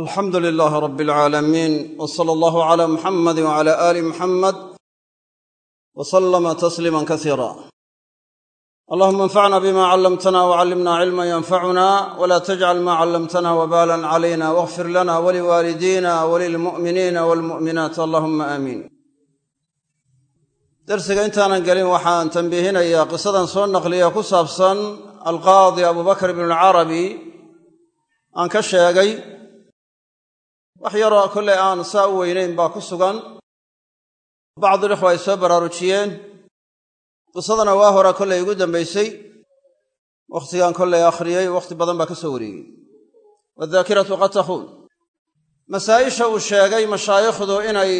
alxamdu lilaahi rabbi alcaalamiin w sala allahu cala muxamadi wcala aali muxamed wa sallama tasliiman kasiira allahuma anfacna bima callamtana wcallimna cilma yanfacuna wla tajcal ma callamtana wbalan calayna wاغfir lana waliwaalidina walilmu'miniina walmu'minaat allahuma aamiin darsiga intaanan gelin waxaan tambiihinayaa qisadan soo naqliya ku saabsan alqaadi abubakr ibn alcarabi aan ka sheegay wax yaroo kollay aan saa u weynayn baa ku sugan. Bacdulikhwa ay soo baraarujiyeen. Qisadana waa hora kollay igu dambaysay. Wakhtigaan kollay akhriyey wakhti badan baa ka soo wareegey waadaakiratu qad takhuun masaa'isha uu sheegay mashaayikhdu inay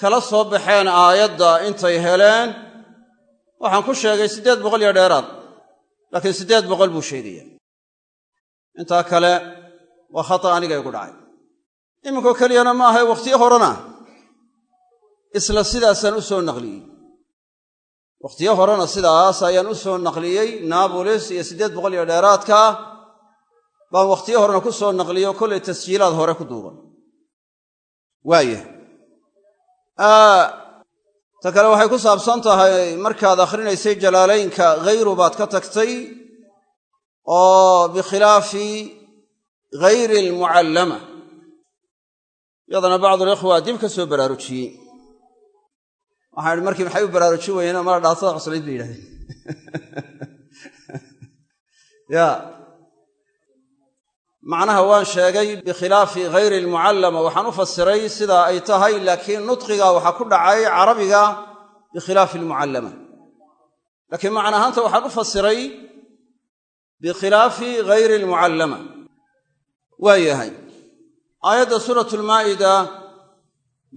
kala soo baxeen aayadda intay heleen. Waxaan ku sheegay siddeed boqol iyo dheeraad laakiin siddeed boqol buu sheegaya intaa kale waa khata aniga igu dhacay iminkoo keliyana ma ahay wakhtiyo horena. Isla sidaasaan u soo naqliyey. Wakhtiyo horena sidaas ayaan u soo naqliyey naabulis iyo siddeed boqol iyo dheeraadka baan wakhtiyo horena ku soo naqliyo kollay tasjiilaad hore ku duuban. Waaya ta kale waxay ku saabsan tahay markaad akhrinaysay jalaalaynka hayru baad ka tagtay oo bikhilaafi hayri almucallama yadana bacdulikhwa dib ka soo baraarujiyey. Waxaan markii maxay u baraarujin weyeen mala dhaatada cuslayd bay yidhahdeen. Ya. Macnaha waan sheegay bikhilaafi hayri almucallama waxaan u fasiray sidaa ay tahay laakiin nudqiga waxaa ku dhacay carabiga bikhilaafi almucallama laakiin macna ahaanta waxaan u fasiray bikhilaafi hayri almucallama waa yahay aayadda suuratu lmaa'ida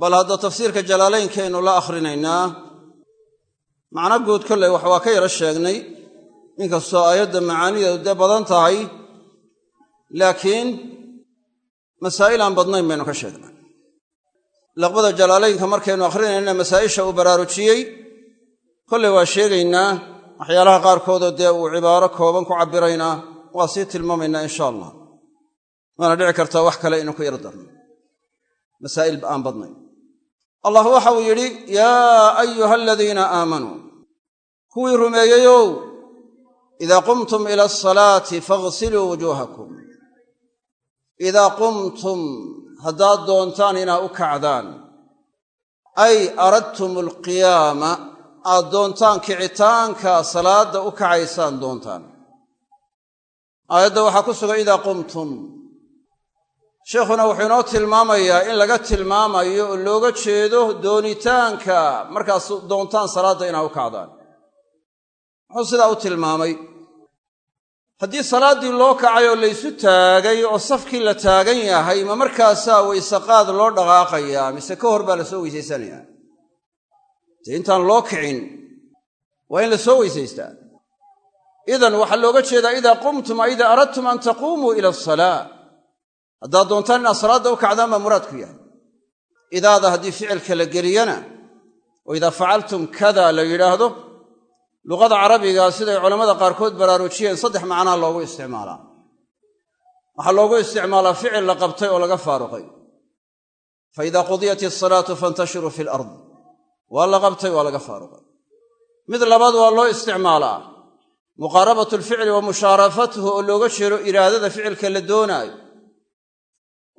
bal hadda tafsiirka jalaalaynkaaynu la akhrinaynaa macno guud kolley wax waa ka yaro sheegnay. Inkastoo aayadda macaanideedu dee badan tahay laakiin masaa'il aan badnayn baynu ka sheegnay. Laqbada jalaalaynka markaynu akhrinayna masaa'isha uu baraarujiyey kolley waa sheegaynaa waxyaalaha qaarkoodoo dee uu cibaaro kooban ku cabbiraynaa waa sii tilmaamaynaa insha allah waana dhici kartaa wax kale inuu ku yar darno. Masaa'il aan badnayn. Allah waxa uu yidhi yaa ayuha aladiina aamanuu kuwii rumeeyeyow idaa qumtum ila asalaati faghsiluu wujuuhakum. Idaa qumtum haddaad doontaan inaa u kacdaan ay aradtum alqiyaama aad doontaan kicitaanka salaadda u kacaysaan doontaan. Aayadda waxaa ku sugan idaa qumtum sheikhuna wuxuu inoo tilmaamayaa in laga tilmaamayo oo looga jeedo doonitaanka markaas doontaan salaadda inaa u kacdaan muxuu sidaa u tilmaamay haddii salaaddii loo kacay oo laysu taagay oo safkii la taagan yahay ma markaasaa waysaqaad loo dhaqaaqayaa mise ka hor baa la soo weysaysanayaa dee intaan loo kicin waa in la soo weysaystaa? Idan waxaa looga jeedaa idaa qumtum a idaa aradtum an taquumuu ila asalaa haddaad doontaan inaad salaadda u kacdaan baa muraadku yahay. Idaada haddii ficilka la geliyana oo idaa facaltum kada la yidhaahdo luqada carabiga siday culammada qaarkood baraarujiyeen saddex macnaa loogu isticmaalaa. Waxaa loogu isticmaalaa ficil la qabtay oo laga faaruqay. Fa idaa qudiyat isalaatu fantashiruu fi alard waa la qabtay waa laga faaruqay. Mid labaad waa loo isticmaalaa. Muqaarabatu alficli wa mushaarafatuhu oo looga jeedo iraadada ficilka la doonaayo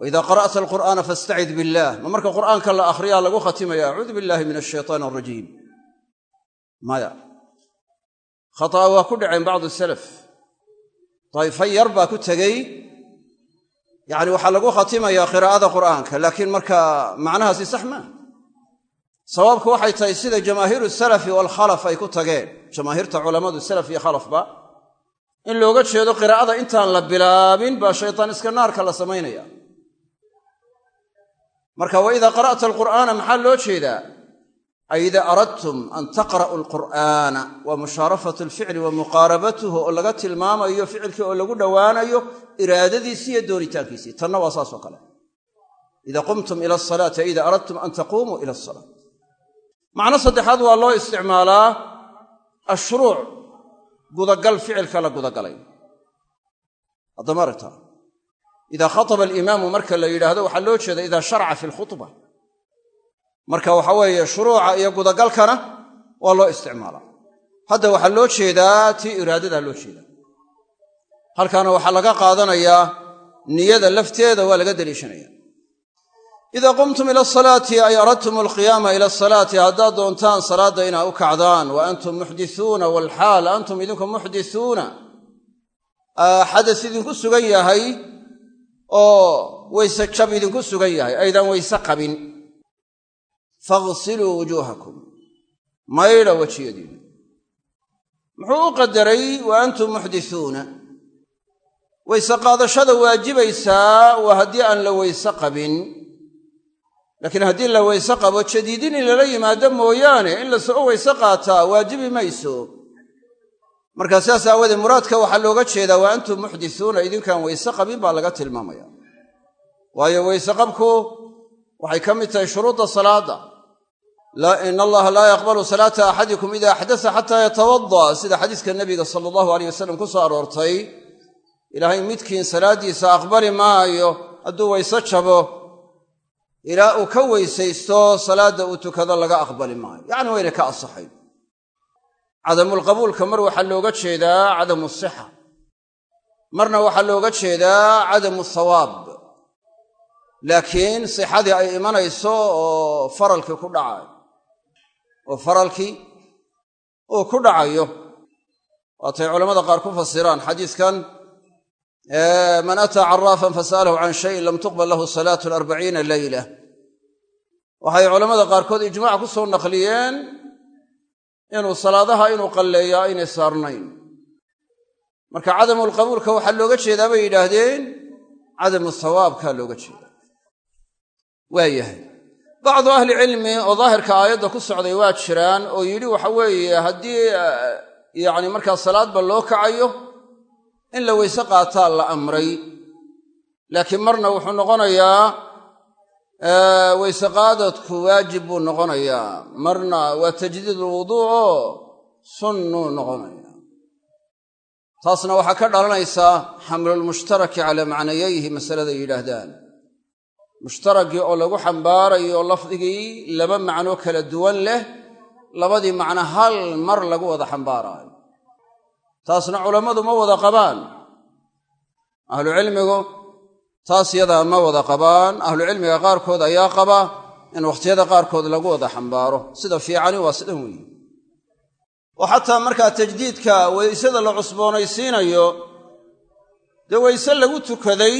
wa idaa qara'ta alqur'aana fastacid billaah ma marka qur'aanka la akhriyaa lagu khatimaya acuudu billahi min ashaytaan alrajiim maya khata'a waa ku dhaceen bacdu salaf dayfa yar baa ku tegey yacni waxaa lagu khatimayaa qiraa'ada qur'aanka laakiin markaa macnahaasi sax maa sawaabku waxay tahay sida jamaahiiru salafi waalkhalaf ay ku tageen jamaahiirta culammadu salaf iyo khalafba in looga jeedo qiraa'ada intaan la bilaabin baa shaytaan iska naarka la samaynaya marka wa idaa qara'ta alqur'aana maxaa loo jeedaa? Ay idaa aradtum an taqra'uu alqur'aana waa mushaarafatu alficli wa muqaarabatuhu oo laga tilmaamayo ficilkii oo lagu dhowaanayo iraadadiisii iyo doonitaankiisii. Tanna waa saas oo kale. Idaa qumtum ila asalaati ay aradtum an taquumuu ila asalaat macno saddexaad waa loo isticmaalaa ashruuc gudagal ficilka la gudagalay idaa khataba alimaamu marka la yidhaahdo waxaa loo jeeda idaa sharaca fi lkhutba marka waxa weeye shuruuca iyo gudagalkana waa loo isticmaalaa. Hadda waxaa loo jeedaa tii iraadadaa loo jeedaa. Halkaana waxaa laga qaadanayaa niyada lafteeda waa laga daliishanaya. Idaa qumtum ila asalaati ay aradtum alqiyaama ila asalaati haddaad doontaan salaadda inaa u kacdaan wa antum muxdisuuna walxaal antum idinku muxdisuuna xadas idinku sugan yahay oo weyse jab idinku sugan yahay aydaan weyse qabin. Faghsiluu wujuuhakum. Maydha wejiyadiina muxuu u qadaray wa antum muxdisuuna weyse qaadashada waajibaysaa waa haddii aan la weyse qabin. Laakiin haddii la weyse qabo jadiidin in lala yimaado mooyaane in la soo qaataa waajibi mayso markaa sidaas aawoodee muraadka waxaa looga jeedaa wa antum muxdisuuna idinkaan weyse qabin baa laga tilmaamaya. Waayo weyse qabku waxay ka mid tahay shuruudda salaadda in allaha laa yaqbalu salaata axadikum ida axdasa xataa yatawada sida xadiiska nabiga sala allahu aleyh wasalam ku soo aroortay ilaahay midkiin salaaddiisa aqbali maayo hadduu weyse jabo ilaa uu ka weysaysto salaadda uu tukado laga aqbali maayo. Yacni wayna ka asaxay cadamulqabuulka mar waxaa looga jeedaa cadamu sixa marna waxaa looga jeedaa cadamu thawaab laakiin sixadii ay imanayso oo faralkii ku dhacayo oo faralkii uu ku dhacayo waatay culammada qaar ku fasiraan xadiiskan man ataa caraafan fasa'alahu can shayin lam tuqbal lahu salaatu arbaciina leyla waxay culammada qaarkood ijmaac ku soo naqliyeen inuu salaadaha inuu qalleeyaa aynay saarnayn. Marka cadamulqabuulka waxaa looga jeedaa bay yidhaahdeen cadamu thawaabkaa looga jeedaa. Waayahay bacdu ahli cilmi oo daahirka aayadda ku socday waa jiraan oo yidhi waxa weeye haddii yacni markaa salaadba loo kacayo in la weyse qaataa la amray. Laakiin marna wuxuu noqonayaa weyse qaadadku waajib buu noqonayaa marna waa tajdiid ulwuduu oo sunnuu noqonaya. Taasna waxaa ka dhalanaysaa xamlulmushtaraki calaa macnayayhi masalada yidhaahdaan. Mushtarakii oo lagu xambaarayo lafdigii laba macno kala duwan leh labadii macno hal mar lagu wada xambaaraayo. Taasna culammadu ma wada qabaan. Ahlucilmigu taas yadaa ma wada qabaan. Ahlucilmiga qaarkood ayaa qaba in wakhtiyada qaarkood lagu wada xambaaro. Sida fiicani waa sidan weeye. Oo xataa markaa tajdiidka weysada la cusboonaysiinayo dee weyse lagu tukaday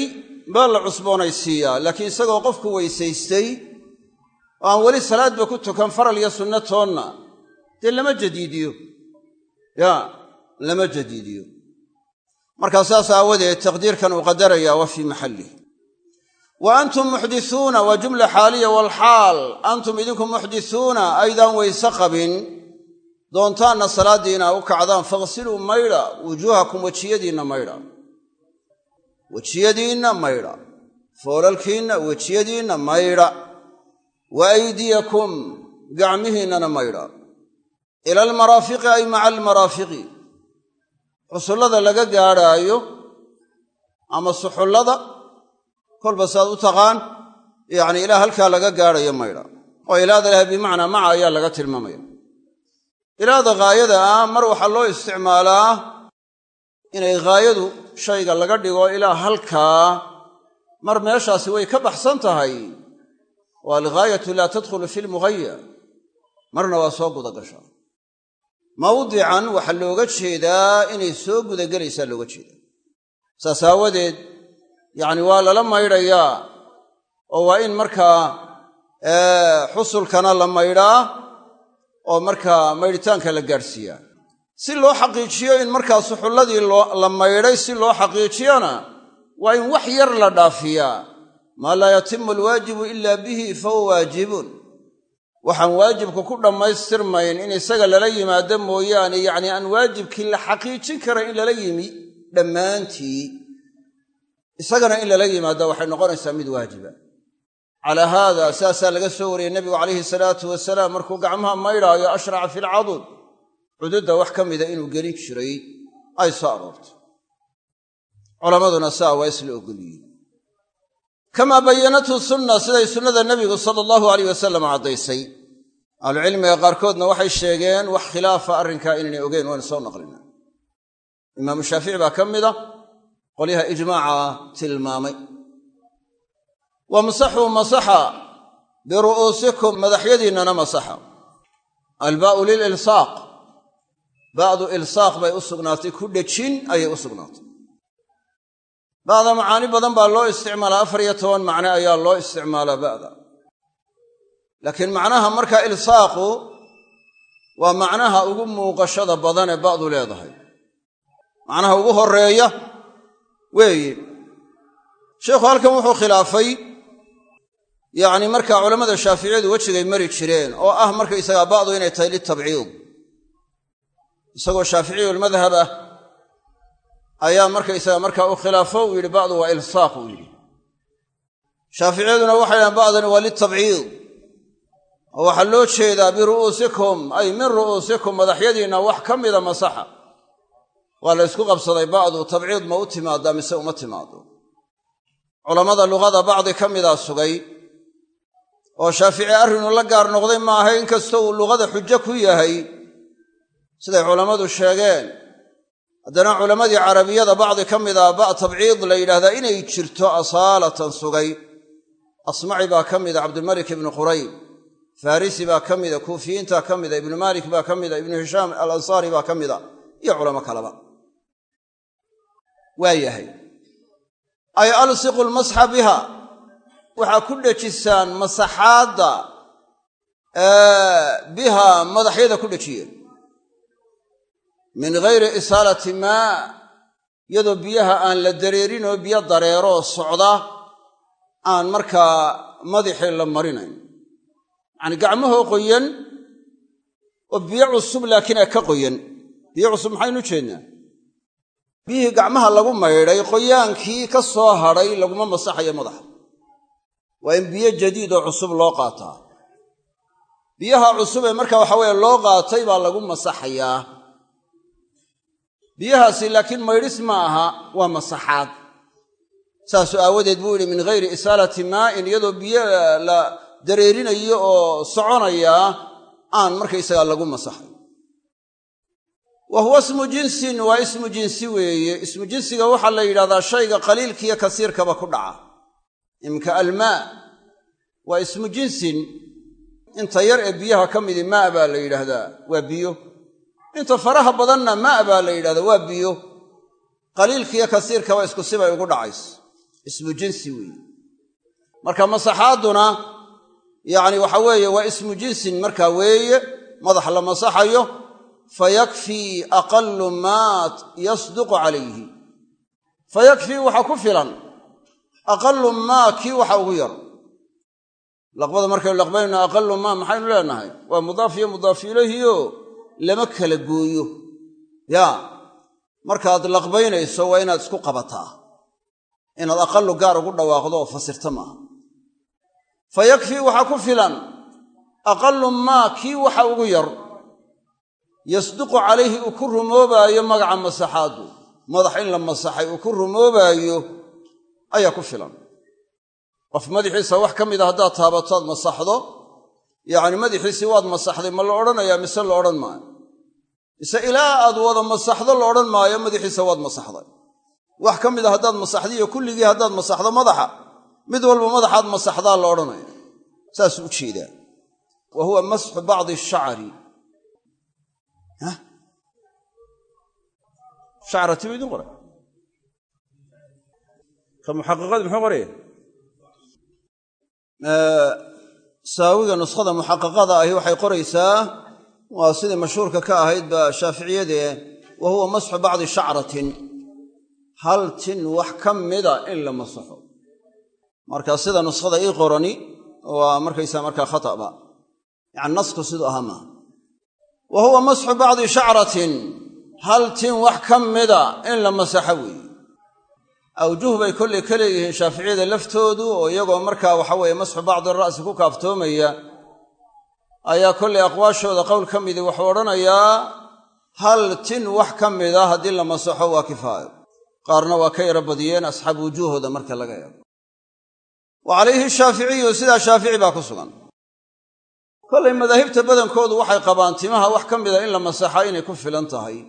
baa la cusboonaysiiyaa. Laakiin isagoo qofku weysaystay oo aan weli salaadba ku tukan faral iyo sunno toonna dee lama jadiidiyo? Ya lama jadiidiyo markaa saas aawadeed taqdiirkan uu qadaraya waa fii maxallih wa antum muxdisuuna waa jumla xaaliya walxaal. Antum idinku muxdisuuna aydaan weyse qabin. Doontaanna salaaddii inaa u kacdaan faghsiluu maydha wujuuhakum wejiyadiinna maydha wejiyadiinna maydha foolalkiinna wejiyadiinna maydha wa aydiyakum gacmihiinnana maydha ila almaraafiqi ay maca almaraafiqi xusullada laga gaadhaayo ama suxullada kolba saad u taqaan yacni ilaa halkaa laga gaadhayo maydha oo ilaada laha bimacnaa maca ayaa laga tilmaamaya. ilaada ghaayada ah mar waxaa loo isticmaalaa inay ghaayadu shayga laga dhigo ilaa halkaa mar meeshaasi way ka baxsan tahay. oo alghaayatu laa tadkhulu fi lmughaya marna waa soo gudagashaa mawdican waxaa looga jeedaa inay soo gudagelaysaa looga jeedaa. Saas aawadeed yacni waa lala maydhayaa oo waa in markaa xusulkana la maydhaa oo markaa maydhitaanka la gaadhsiiyaa. Si loo xaqiijiyo in markaa suxulladii la maydhay si loo xaqiijiyona waa in wax yar la dhaafiyaa. Maa laa yatimu alwaajibu ila bihi fahuwa waajibun waxaan waajibku ku dhammaystirmayn in isaga lala yimaado mooyaane yacnii aan waajibkii la xaqiijin kara in lala yimi dhammaantii. Isagana in lala yimaado waxay noqonaysaa mid waajiba. Calaa haada saasaa laga soo wariyey nebigu calayhi salaatu wasalaam markuu gacmaha maydhaayo ashraca fi lcadud cududda wax ka mida inuu gelin jiray ay soo aroortay. Culammaduna saa waa isla ogolyihiin kamaa bayanathu sunna siday sunnada nebigu sala allahu alayh wasalam caddaysay. Ahlucilmiga qaarkoodna waxay sheegeen wax khilaafa arrinkaa inaynay ogeyn waynu soo naqlina imaamu shaafici baa ka mida qolyaha ijmaaca tilmaamay. Wa masaxuu masaxa biru'uusikum madaxyadiinnana masaxa. Albaa'u lililsaaq ba'du ilsaaq bay u sugnaatay ku dhejin ayay u sugnaatay ba'da macaani badan baa loo isticmaalaa afar iyo toban macne ayaa loo isticmaalaa ba'da laakiin macnaha markaa ilsaaqu waa macnaha ugu muuqashada badan ee ba'du leedahay. Macnaha ugu horreeya weeye sheikhu halkan wuxuu khilaafay yacni markaa culammada shaaficiyadu wejigay mari jireen oo ah markaysagaa ba'du inay tahay litabciid isagoo shaaficiyulmadhab ah ayaa markaysaga markaa u khilaafo uu yidhi ba'du waa ilsaaq uu yidhi. Shaaficiyaduna waxay dhahaan ba'dani waa litabciid oo waxaa loo jeedaa biru'uusikum ay min ru'uusikum madaxyadiinna wax ka mida masaxa. Waa la ysku qabsaday ba'du tabciid ma u timaadaa mise uma timaado culammada luqada bacdi ka midaa sugay oo shaafici arrinu la gaar noqday maaha inkastoo uu luqada xujo ku yahay siday culammadu sheegeen haddana culammadii carabiyada bacdi ka mida ba' tabciid la yidhahdaa inay jirto asaalatan sugay. Asmaci baa ka mida cabdilmalik ibnu qurayb farisi baa ka mida kuufiyiinta ka mida ibnu maalik baa ka mida ibnu hishaam al ansaari baa ka mida iyo culamo kaleba. Waa yahay. Ay alsiqu lmasxa biha. Waxaa ku dhejisaan masaxaadda biha madaxyada ku dhejiye min ghayri isaalati maa iyadoo biyaha aan la dareerin oo biyo dareeroo socda aan markaa madaxii la marinayn. Yacani gacmahoo qoyan oo biyo cusub laakiin ee ka qoyan. Biyo cusub maxaynu jeednaa? Biyihii gacmaha lagu maydhay qoyaankii ka soo hadhay laguma masaxayo madaxa. Waa in biyo jadiid oo cusub loo qaataa. Biyaha cusub ee marka waxa weeye loo qaatay baa lagu masaxayaa biyahaasi laakiin maydhis ma aha waa masaxaad. Saasu aawadeed buu yidhi min ghayri isaalati maa'in iyadoo biyo la dareerinayo oo soconayaa aan markaysagaa lagu masaxay. Wa huwa ismu jinsin waa ismu jinsi weeye. Ismu jinsiga waxaa la yidhahdaa shayga qaliilkiiyo kasiirkaba ku dhaca. Imka almaa waa ismu jinsin. Inta yar ee biyaha ka midi maa baa la yidhaahdaa waa biyo inta faraha badanna maa baa la yidhahdaa waa biyo. Qaliilkiiyo kasiirkaba isku sibay ugu dhacays ismu jinsi weeye. Marka masaxaadduna yacni waxa weeye waa ismu jinsin markaa weeye madax la masaxayo fayakfii aqalu maa yasduqu calayhi. Fayakfii waxaa ku filan aqalu maa kii waxa ugu yar. Laqbada markaynu laqbaynayno aqalu maa maxaynu leenahay? Waa mudaaf iyo mudaaf lama kala gooyo. Yaa markaad laqbaynayso waa inaad isku qabataa. Inaad aqalu gaar ugu dhawaaqdo oo fasirta maaha fa yakfii waxaa ku filan. Aqalu maa kii waxa ugu yar. Yasduqu calayhi uu ku rumoobaayo magaca masaxaaddu madax in la masaxay uu ku rumoobaayo ayaa ku filan. Qof madaxiisa wax ka mida haddaad taabatoad masaxdo. Yacni madaxiisii waad masaxday ma la odhanayaa mise la odhan maayo mise ilaa aad wada masaxdo la odhan maayo madaxiisa waad masaxday. Wax ka mida haddaad masaxdiyo kulligii haddaad masaxdo madaxa mid walba madaxaad masaxdaa la odhanaya saasuu u jeedaa. Wa huwa masxu bacdi shacri. Shacrati buu idin qoray? Ka muxaqiqadii muxuu qoraya saawiga nuskhada muxaqiqada ahi waxay qoraysaa waa sidii mashhuurka ka ahayd ba shaaficiyadee wa huwa masxu bacdi shacratin. Hal tin wax ka mida in la masaxo marka sida nuskhada ii qorani waa markaysaa markaa khataba yani nasku siduu ahaa maaha. Wa huwa masxu bacdi shacratin. Hal tin wax ka mida in la masaxo weeye awjuh bay kollay ka leeyihiin shaaficiyada laftoodu oo iyagoo markaa waxa weeye masxu bacdi ra'si ku kaaftoomaya ayaa kollay aqwaashooda qowl ka midii wuxuu odhanayaa hal tin wax ka mida haddii la masaxo waa kifaayo qaarna waa ka yaro badiyeen asxaab wujuuhooda marka laga eego wa calayhi shaaficiyu sidaa shaafici baa ku sugan. Kollay madaahibta badankoodu waxay qabaan timaha wax ka mida in la masaxa inay ku filan tahay.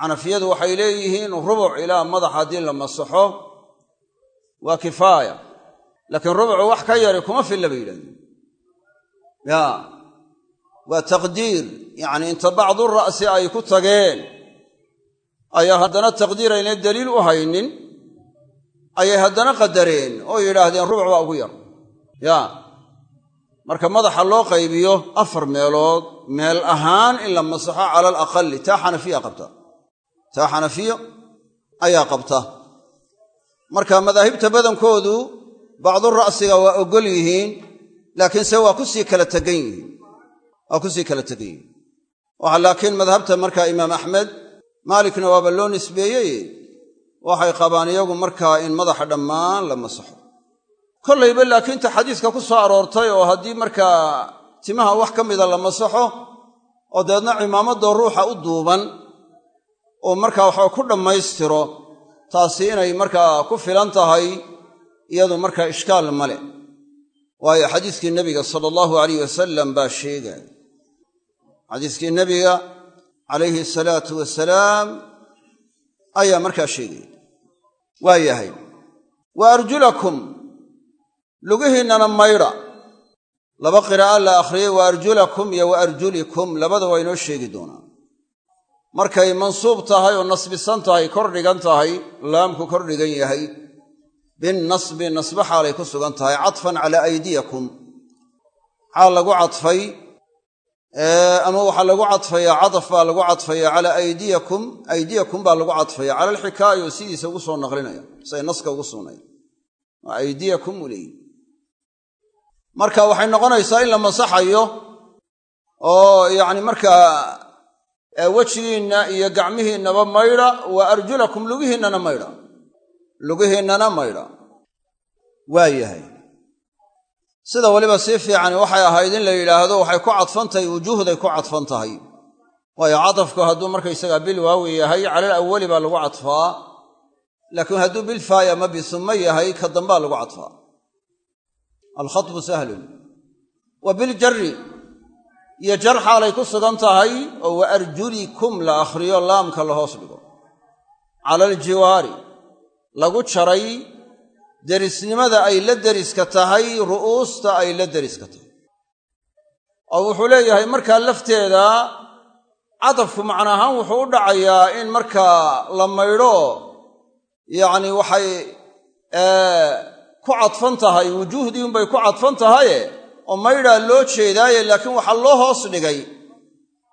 Xanafiyadu waxay leeyihiin rubuc ilaa madax haddii la masaxo waa kifaaya. Laakiin rubucu wax ka yari kuma filla bay yidhahdeen ya waa taqdiir yacni inta bacdu ra'si ay ku tageen. Ayaa haddana taqdiir aynay daliil u haynin ayay haddana qadareen. Oo yidhaahdeen rubuc baa ugu yar. Ya marka madaxa loo qaybiyo afar meelood meel ahaan in la masaxo cala alaqali taa xanafiya qabta. Taa xanafiyo ayaa qabta. Marka madaahibta badankoodu bacdu ra'siga waa oggol yihiin laakiinse waa ku sii kala tegan yihiin. Waa ku sii kala tegan yihiin. Waxa laakiin madhabta marka imaam axmed maalikna waaba loo nisbeeyey waxay qabaan iyagu markaa in madaxa dhammaan la masaxo. Kollayba laakiinta xadiiska ku soo aroortay oo haddii markaa timaha wax ka mida la masaxo oo dabeedna cimaamadoo ruuxa u duuban oo markaa waxaa ku dhammaystiro taasi inay markaa ku filan tahay iyadu markaa ishkaal male waayo xadiiskii nebiga sala allahu alayh wasalam baa sheegaya xadiiskii nebiga calayhi asalaatu wasalaam ayaa markaa sheegaya waa yahay wa arjulakum lugihiinnana maydha laba qiraa'a la akhriyey wa arjulakum iyo wa arjulikum labada waa inoo sheegi doonaa markay mansuub tahay oo nasbisan tahay kor dhigan tahay laamku kor dhigan yahay binnasbi nasbe xaalay ku sugan tahay cadfan calaa aydiyakum xaal lagu cadfay ama waxaa lagu cadfayaa cadaf baa lagu cadfaya calaa aydiyakum aydiyakum baa lagu cadfaya cala alxikaaya sidiisa ugu soo naqlinaya siay naska ugu sugnaya waa aydiyakum uleeyi marka waxay noqonaysaa in la masaxayo oo yacni markaa wejigiinna iyo gacmihiinnaba maydha wa arjulakum lugihiinnana maydha lugihiinnana maydha waa yahay sida weliba sii fiicani waxay ahayd in la yidhaahdo waxay ku cadfan tahay wujuuhday ku cadfan tahay waayo cadafku hadduu markaysagaa bil waawi yahay calal awali baa lagu cadfaa laakiin hadduu bilfaaya ma bisumma yahay ka dambaa lagu cadfaa alkhatbu sahlun. Wa biljari iyo jar xaalay ku sugan tahay oo wa arjulikum la akhriyo laamka la hoos dhigo. Cala lagu jaray derisnimada ay la deriska tahay ru'uusta ay la deriska tahay. Oo wuxuu leeyahay markaa lafteeda cadafku macna ahaan wuxuu u dhacayaa in markaa la maydho yacni waxay ku cadfan tahay wujuuhdii unbay ku cadfan tahaye oo maydhaa loo jeedaaye laakiin waxaa loo hoos dhigay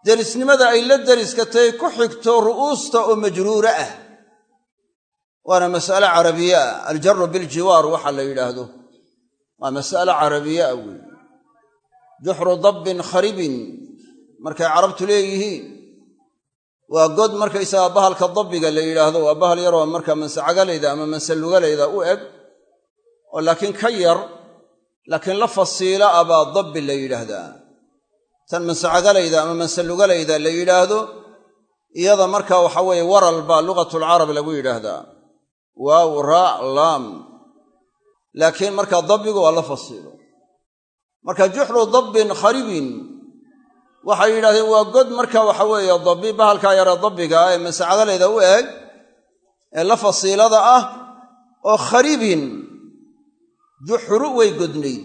derisnimada ay la deriska tahay ku xigto ru'uusta oo majruura ah waana mas'ale carabiye ah aljaru biljiwaar waxa la yidhaahdo. Waa mas'ale carabiye ah weeye juxru dabbin kharibin markay carabtu leeyihiin. Waa god markaysagaa bahalka dabbiga la yidhaahdo. Waa bahal yaroo markaa mansecagalayda ama mansalugalayda u eg. Oo laakiin ka yar laakiin la fasiila ah baa dabbi la yidhaahdaa. Tan mansecagalayda ama mansalugalayda la yidhaahdo iyada marka waxa weeye waral baa lugatulcarab lagu yidhaahdaa waaw raa laam laakiin markaa dabbigu waa la fasiilo. Marka juxru dabbin kharibin. Waxay yidhahdeen waa god marka waxa weeye dabbi bahalkaa yare dabbiga ee masacagalayda u eg ee la fasiilada ah oo kharibin. Juxru way godnayd.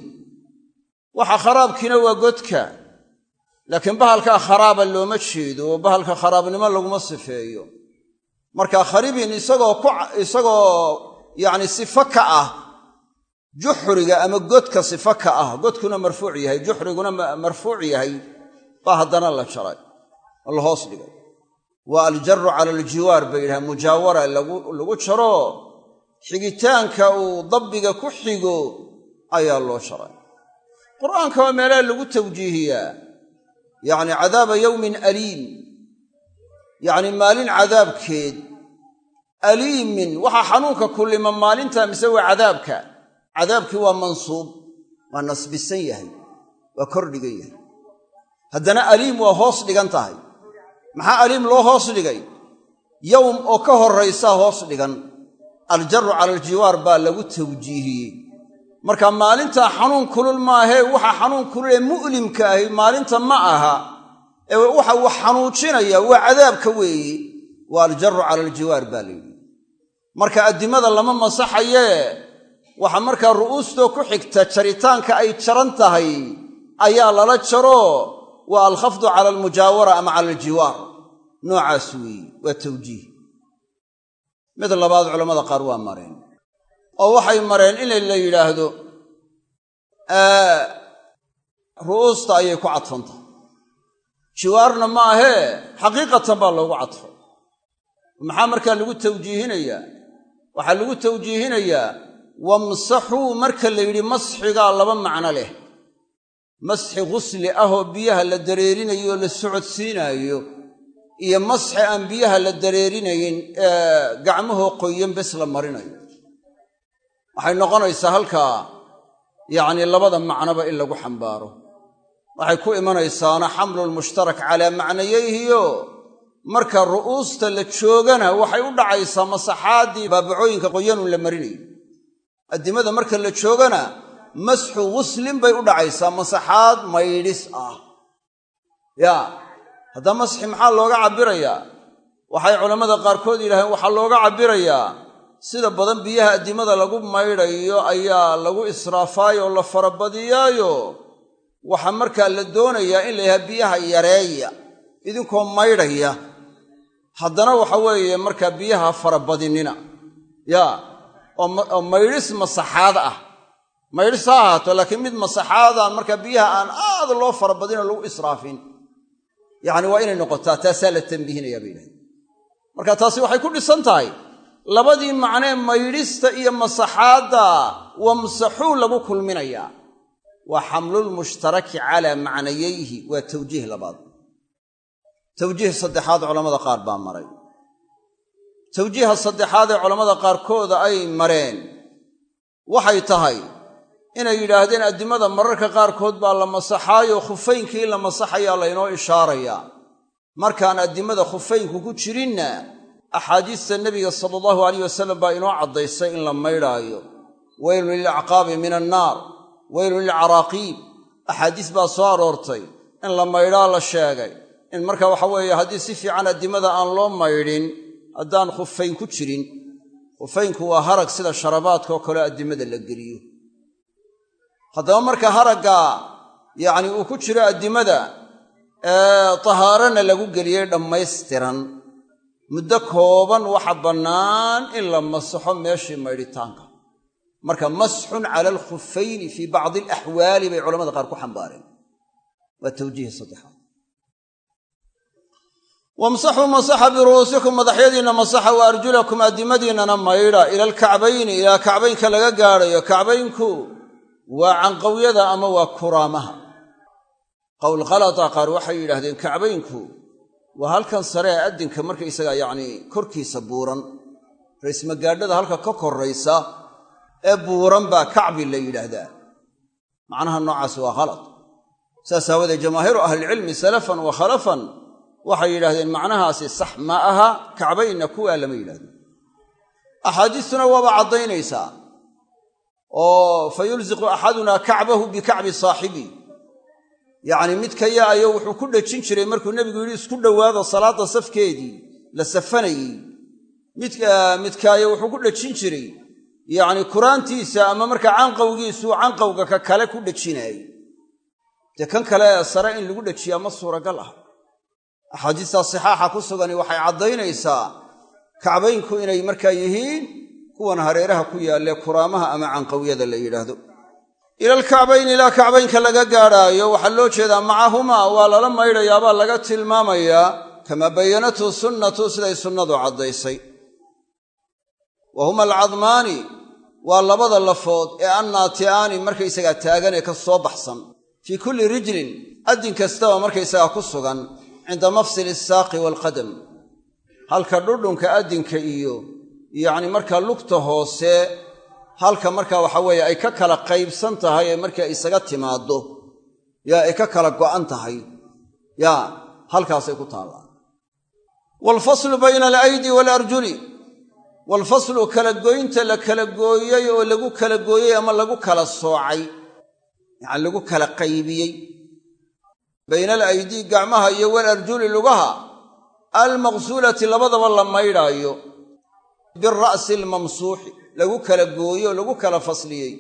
Waxa kharaabkiina waa godka. Laakiin bahalkaa kharaaba looma jeedo oo bahalka kharaabnimo laguma sifeeyo marka kharibin isagoo ku isagoo yacni sifo ka ah juxriga ama godka sifo ka ah godkuna marfuuc yahay juxriguna marfuuc yahay baa haddana la jaray la hoos dhigay. Waa aljaru cala aljiwaar bay yidhaha mujaawara lagu jaro xigitaanka uu dabbiga ku xigo ayaa loo jaray. Qur'aanka waa meelaha lagu tawjiihiyaa yacni cadaaba yowmin aliim yacni maalin cadaabkeed aliimin waxaa xanuunka kullima maalinta mise waa cadaabka? Cadaabkii waa mansuub waa nasbisan yahay waa kor dhigan yahay. Haddana aliim waa hoos dhigan tahay. Maxaa aliim loo hoos dhigay? Yowm oo ka horraysaa hoos dhigan. Aljaru cala aljiwaar baa lagu tawjiihiyey. Marka maalintaa xanuun kulul maahee waxa xanuun kulul ee mu'limka ahi maalinta ma aha ee waxa wax xanuujinaya waa cadaabka weeyi waa aljaru cala aljiwaar baa layidhi marka addimada lama masaxayee waxa markaa ru'uustoo ku xigta jaritaanka ay jaran tahay ayaa lala jaro waa alkhafdu cala almujaawara ama cala aljiwaar. Noocaas weeye waa tawjiih. Mid labaad culammada qaar waa mareen oo waxay mareen in la yidhaahdo ru'uusta ayay ku cadfantahay jiwaarna ma ahee xaqiiqatan baa loogu cadfay maxaa markaa lagu tawjiihinayaa? Waxaa lagu tawjiihinayaa wamsaxuu marka la yidhi masxigaa laba macno leh. Masxi ghusli ahoo biyaha la dareerinayo la socodsiinaayo iyo masxi aan biyaha la dareerinayn ee gacmahoo qoyan bes la marinayo. Waxay noqonaysaa halkaa yacnii labada macnoba in lagu xambaaro waxay ku imanaysaana xamlulmushtarak calaa macnayayhiyo marka ru'uusta la joogana waxay u dhacaysaa masaxaaddii baabacooyinka qoyanun la marinayo addimada marka la joogana masxu ghuslin bay u dhacaysaa masaxaad maydhis ah. Yaa haddaa masxi maxaa looga cabbirayaa waxay culammada qaarkood yidhaaheen waxaa looga cabbirayaa sida badan biyaha addimada lagu maydhayo ayaa lagu israafaayo oo la farabadiyaayo waxaa markaa la doonayaa in la yidhaha biyaha yareeya idinkoo maydhaya. Haddana waxa weeye markaa biyaha farabadinina. Yaa oo maydhis masaxaad ah. Maydhis ha ahaato laakiin mid masaxaadaan markaa biyaha aan aad loo farabadinoo lagu israafin. Yacni waa inay noqotaa taasaa la tambiihinayaa bay yidhahdeen marka taasi waxay ku dhisan tahay labadii macnee maydhista iyo masaxaadda wamsaxuu lagu kulminayaa waa xamlulmushtaraki calaa macnayayhi waa tawjiih labaad. Tawjiih saddexaad culammada qaar baa maray. Tawjiiha saddexaad ee culammada qaarkooda ay mareen waxay tahay inay yidhaahdeen addimada mararka qaarkood baa la masaxaayo khufaynkii la masaxayaa laynoo ishaarayaa. Markaan addimada khufaynku ku jirinna axaadiista nebiga sala allahu alayh wasalam baa inoo caddaysay in la maydhaayo. Weylun lilacqaabi min annaar weylun lilcaraaqiib axaadiis baa soo aroortay in la maydhaa la sheegay. In marka waxa weeye haddii si fiican addimada aan loo maydhin haddaan khufayn ku jirin. Khufaynku waa harag sida sharabaadka oo kaleo addimada la geliyo. Haddaba marka haragga yacni uu ku jiro addimada tahaarana lagu geliyey dhammaystiran. Muddo kooban waxa bannaan in la masaxo meeshii maydhitaanka marka masxun cala alkhufayni fii bacdi alaxwaali bay culamada qaar ku xambaareen waa tawjiihi saddexaad wamsaxuu masaxa biru'uusikum madaxyadiinna masaxa wa arjulakum addimadiinnana maydha ila alkacbayni ilaa kacbaynka laga gaadhayo. Kacbaynku waa canqawyada ama waa kuraamaha. Qowl khalata qaar waxay yidhaahdeen kacbaynku waa halkan sare ee addinka markaysaga yacnii korkiisa buuran. Raysmagaadhada halka ka korraysa ee buuran baa kacbi la yidhaahdaa. Macnaha noocaas waa khalad. Saas aawadeed jamaahiiru ahlilcilmi salafan wa khalafan waxay yidhahdeen macnahaasi sax ma aha kacbaynna kuwaa lama yidhahdo axaadiistuna waaba caddaynaysaa oo fa yulsiqu axadunaa kacbahu bikacbi saaxibii yacni mid kaya ayo wuxuu ku dhejin jiray markuu nebigu yidhi isku dhowaada salaadda safkeedii la safanayey. Midkaayo wuxuu ku dhejin jiray yacni kuraantiisa ama markaa canqawgiisuu canqawga ka kale ku dhejinaayey dee kan kale ee sare in lagu dhejiyaa ma suuragal ah. Axaadiistaa sixaaxa ku sugani waxay caddaynaysaa kacbaynku inay markaa yihiin kuwan hareeraha ku yaallee kuraamaha ama canqawyada la yidhaahdo. Ila alkacbayn ilaa kacbaynka laga gaadhaayo waxaa loo jeedaa macahumaa waa lala maydhayaabaa laga tilmaamayaa kamaa bayanathu sunnatu siday sunnadu caddaysay wa huma alcadmaani waa labada lafood ee annaati'aani markaysagaa taagan ee ka soo baxsan. Fii kulli rijlin addin kastaba markaysagaa ku sugan cinda mafsili isaaqi waalqadam halka dhudhunka addinka iyo yacni markaa lugta hoose halka markaa waxa weeye ay ka kala qaybsan tahay ee markaa isaga timaaddo yaa ay ka kala go'an tahay yaa halkaasay ku taallaan. Waalfaslu bayna alaydi waalarjuli waalfaslu kala goynta la kala gooyey oo lagu kala gooyey ama lagu kala soocay. Yacani lagu kala qaybiyey. Bayna alaydii gacmaha iyo walarjuli lugaha. Almaqsuulati labadaba la maydhaayo. Bira'si almamsuuxi lagu kala gooyo o lagu kala fasliyey.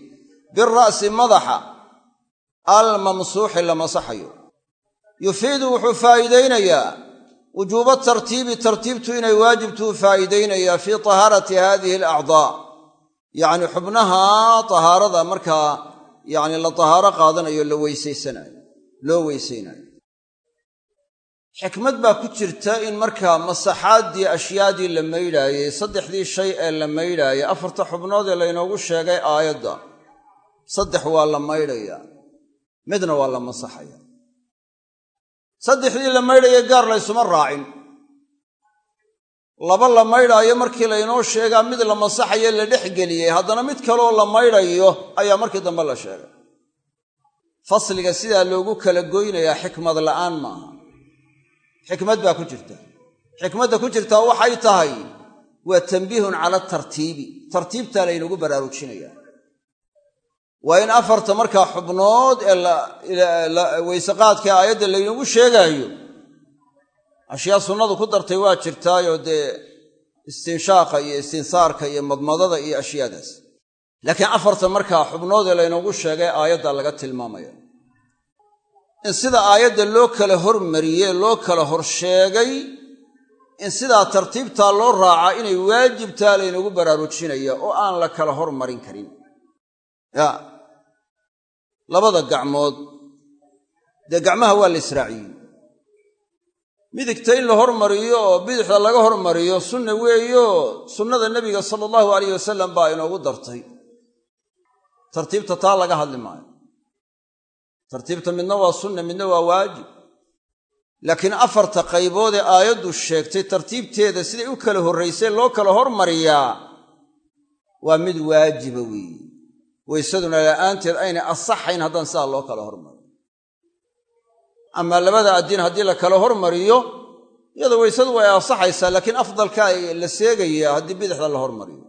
Bira'si madaxa. Almamsuuxi la masaxayo. Yufiidu wuxuu faa'iidaynayaa wujuuba tartiibi tartiibtu inay waajibtuu faa'iidaynayaa fii tahaarati hadihi alacdaa. Yacni xubnaha tahaarada markaa yacni la tahaaro qaadanayo la weysaysanayo loo weysaynayo. Xikmad baa ku jirta in markaa masaxaaddii ashyaadii la maydhaayey saddexdii shay ee la maydhaayay afarta xubnood ee laynoogu sheegay aayadda saddex waa la maydhayaa midna waa la masaxaya saddexdii la maydhaya gaar laysuma raacin. Laba la maydhaayo markii laynoo sheegaa mid la masaxayo la dhex geliyey haddana mid kaleoo la maydhayo ayaa markii dambe la sheegay. Fasliga sidaa loogu kala goynayaa xikmad la'aan maaha. Xikmad baa ku jirta. Xikmadda ku jirtaa waxay tahay waa tanbiihun cala tartiibi. Tartiibtaa laynagu baraarujinayaa waa in afarta markaa xubnood ee weyseqaadka aayadda laynagu sheegaayo ashyaa sunnadu ku dartay waa jirtaayoo dee istinshaaqa iyo istinsaarka iyo madmadada iyo ashyaadaas laakiin afarta markaa xubnood ee laynoogu sheegay aayadda laga tilmaamaya in sida aayadda loo kala hormariyey loo kala horsheegay in sidaa tartiibtaa loo raacaa inay waajibtaa laynagu baraarujinaya oo aan la kala hormarin karin. Ya labada gacmood dee gacmaha waa la israaciyey. Midigta in la hormariyo oo bidixda laga hormariyo sunna weeyo sunnada nebiga sala allahu alayh wasalam baa inoogu dartay. Tartiibta taa laga hadli maayo. Tartiibta midna waa sunna midna waa waajib. Laakiin afarta qaybood ee aayaddu sheegtay tartiibteeda siday u kala horraysay loo kala hormariyaa waa mid waajiba weeye weysaduna la'aanteed aynay asaxayn haddaan sidaa loo kala hormariyo. Amaa labada addiin haddii la kala hormariyo iyada weysadu way asaxaysaa laakiin afdalka la seegayaa haddii bidixda la hormariyo.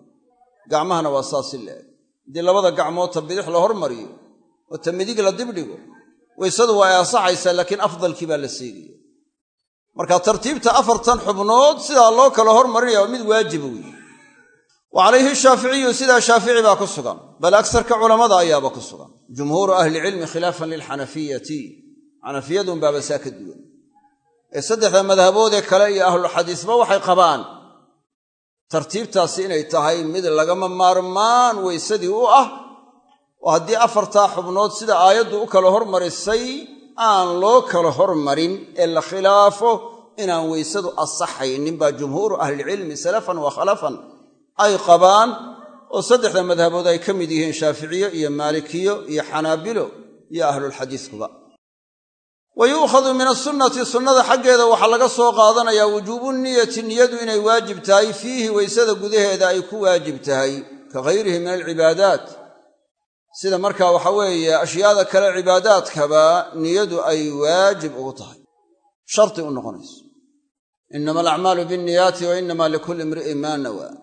Gacmahana waa saasi leeg. Haddii labada gacmood ta bidix la hormariyo oo ta midig la dibdhigo weysadu waa asaxaysaa laakiin afdalkii baa la seegaya. Marka tartiibta afartan xubnood sidaa loo kala hormarinaya waa mid waajiba weeye wa calayhi shaaficiyu sidaa shaafici baa ku sugan. Bal agsarka culammada ayaaba ku sugan. Jumhuuru ahlicilmi khilaafan lilxanafiyati xanafiyadun baaba saa ka duwan. Ee saddexda madhaboodee kale iyo ahlulxadiisba waxay qabaan tartiibtaasi inay tahay mid lagama maarmaan weysadii u ah. Oo haddii afartaa xubnood sida aayaddu u kala hormarisay aan loo kala hormarin ee la khilaafo inaan weysadu asaxaynin jumhuuru ahlilcilmi salafan wa ay qabaan oo saddexda madhabood ay ka mid yihiin shaaficiyo iyo maalikiyo iyo xanaabilo iyo ahlulxadiiskuba wa yu'khadu min asunnati sunnada xaggeeda waxaa laga soo qaadanayaa wujuubu niyati niyadu inay waajib tahay fiihi weysada gudaheeda ay ku waajib tahay ka ghayrihi min alcibaadaat. Sida markaa waxa weeye ashyaada kale cibaadaadkaba niyadu ay waajib ugu tahay. Sharti u noqonayso. Innama alacmaalu binniyaati wa innama likulli imri'in maa nawaa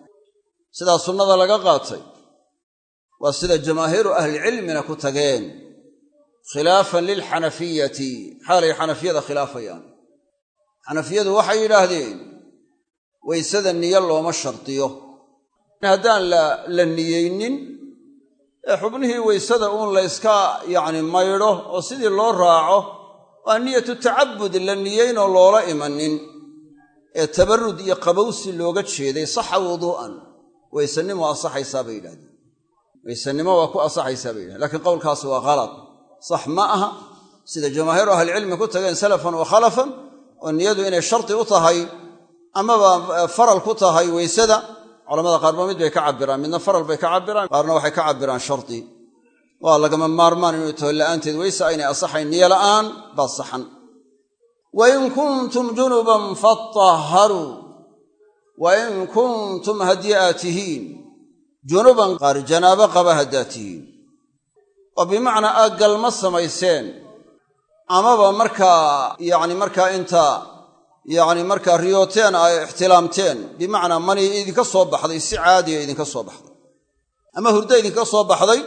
sidaa sunnada laga qaatay waa sida jamaahiiru ahlicilmina ku tageen khilaafan lilxanafiyati xaalay xanafiyada khilaafayaan. Xanafiyadu waxay yidhaahdeen weysada niyo looma shardiyo. Haddaan la niyeynin ee xubnihii weysada uun layska yacni maydho oo sidii loo raaco waa niyatu tacabud la niyeynoo loola imanin. Ee tabarrud iyo qabowsi looga jeeday saxa wuduu'an weysanimo asaxaysaa bay yidhahdeen. Weysanimo waa ku asaxaysaa bay yidhahdeen. Lakiin qowlkaasi waa khalad sax ma aha. Sida jamaahiiru ahlicilmi ku tageen salafan wa khalafan oo niyadu inay shardi u tahay amaba faral ku tahay weysada culamada qaarba mid bay ka cabbiraan midna faral bay ka cabbiraan qaarna waxay ka cabbiraan shardi waa lagama maarmaan inuu taho la'aanteed weyse aynay asaxayn niyo la'aan baa saxan. Wa in kuntum junuban fatahharuu wa in kuntum haddii aad tihiin junuban qaar janaabo qaba haddaad tihiin oo bimacnaa aad galma samayseen amaba markaa yacni markaa inta yacni markaa riyooteen ay ixtilaamteen bimacnaa mani idinka soo baxday si caadiya idinka soo baxday ama hurdo idinka soo baxday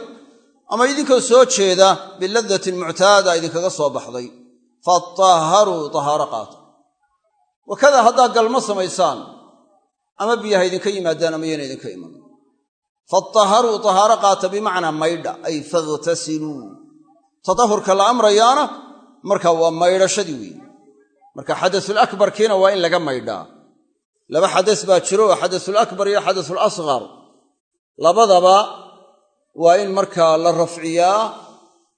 ama idinkoo soo jeeda biladatin muctaada idinkaga soo baxday fatahharuu tahaaro qaata wakadaa haddaa galmo ama biyaha idinka yimaadaan ama yana idinka iman. Fatahharuu tahaaro qaata bimacnaa maydha. Ay fakhtasiluu tatahurka la amrayaana marka waa maydhashadii weeye marka xadasul akbarkiina waa in laga maydhaa. Laba xadas baa jiro oo xadasul akbar iyo xadasul asghar. Labadaba waa in markaa la rafciyaa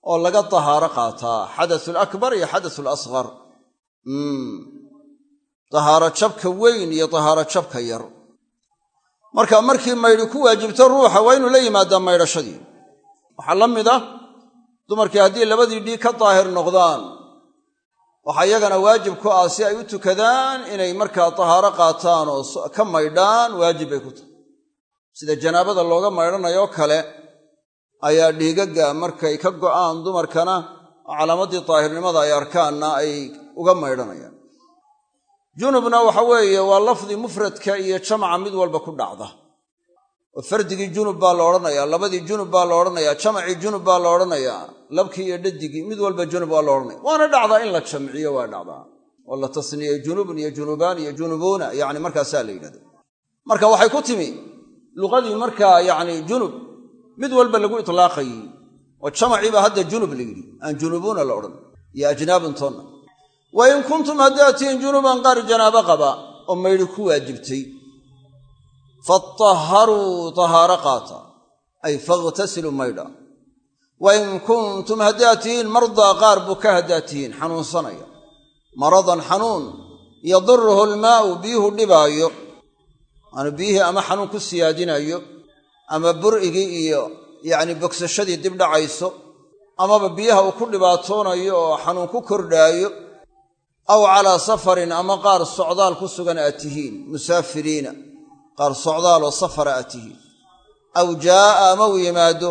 oo laga tahaaro qaataa. Xadasul akbar iyo xadasul tahaaro jabka weyn iyo tahaaro jabka yar. Marka markii maydhi ku waajibto ruuxa waa inuu la yimaadaa maydhashadii. Waxaa la mid ah dumarkii haddii labadii dhiig ka daahir noqdaan waxaa iyagana waajib ku ah si ay u tukadaan inay markaa tahaaro qaataan oo ka maydhaan waajib bay ku tahay. Sida janaabada looga maydhanayoo kale ayaa dhiigagga markay ka go'aan dumarkana oo calaamaddii daahirnimada ay arkaanna ay uga maydhanayaan junubna waxa weeye waa lafdi mufradka iyo jamaca mid walba ku dhacda. Oo fardigii junub baa la odhanayaa labadii junub baa la odhanayaa jamacii junub baa la odhanayaa labkii iyo dhadigii mid walba junub waa la odhanaya. Waana dhacdaa in la jamciyo waa dhacdaa oo la tasniyey junubun iyo junubaan iyo junubuuna yacni markaasaa la yidhahda marka waxay ku timi luqadii markaa yacni junub mid walba lagu itlaaqayey oo jamaciiba hadda junub la yidhi aan junubuuna la odhan. Iyo ajnaabun wa in kuntum haddaad tihiin junuban qaar janaabo qaba oo maydhi ku waajibtay fatahharuu tahaaro qaata ay fakhtasiluu maydha wa in kuntum haddaad tihiin mardaa qaar buka haddaad tihiin xanuunsanaya maradan xanuun yaduruhu almaa'u biyuhu dhibaayo aanu biyihii ama xanuun ku siyaadinayo ama bur'igii iyo yacni bogsashadii dib dhacayso amaba biyaha uu ku dhibaatoonayo oo xanuun ku kordhaayo aw calaa safarin ama qaar socdaal ku sugan aad tihiin musaafiriina. Qaar socdaaloo safara aad tihiin. Aw jaa'a ama uu yimaado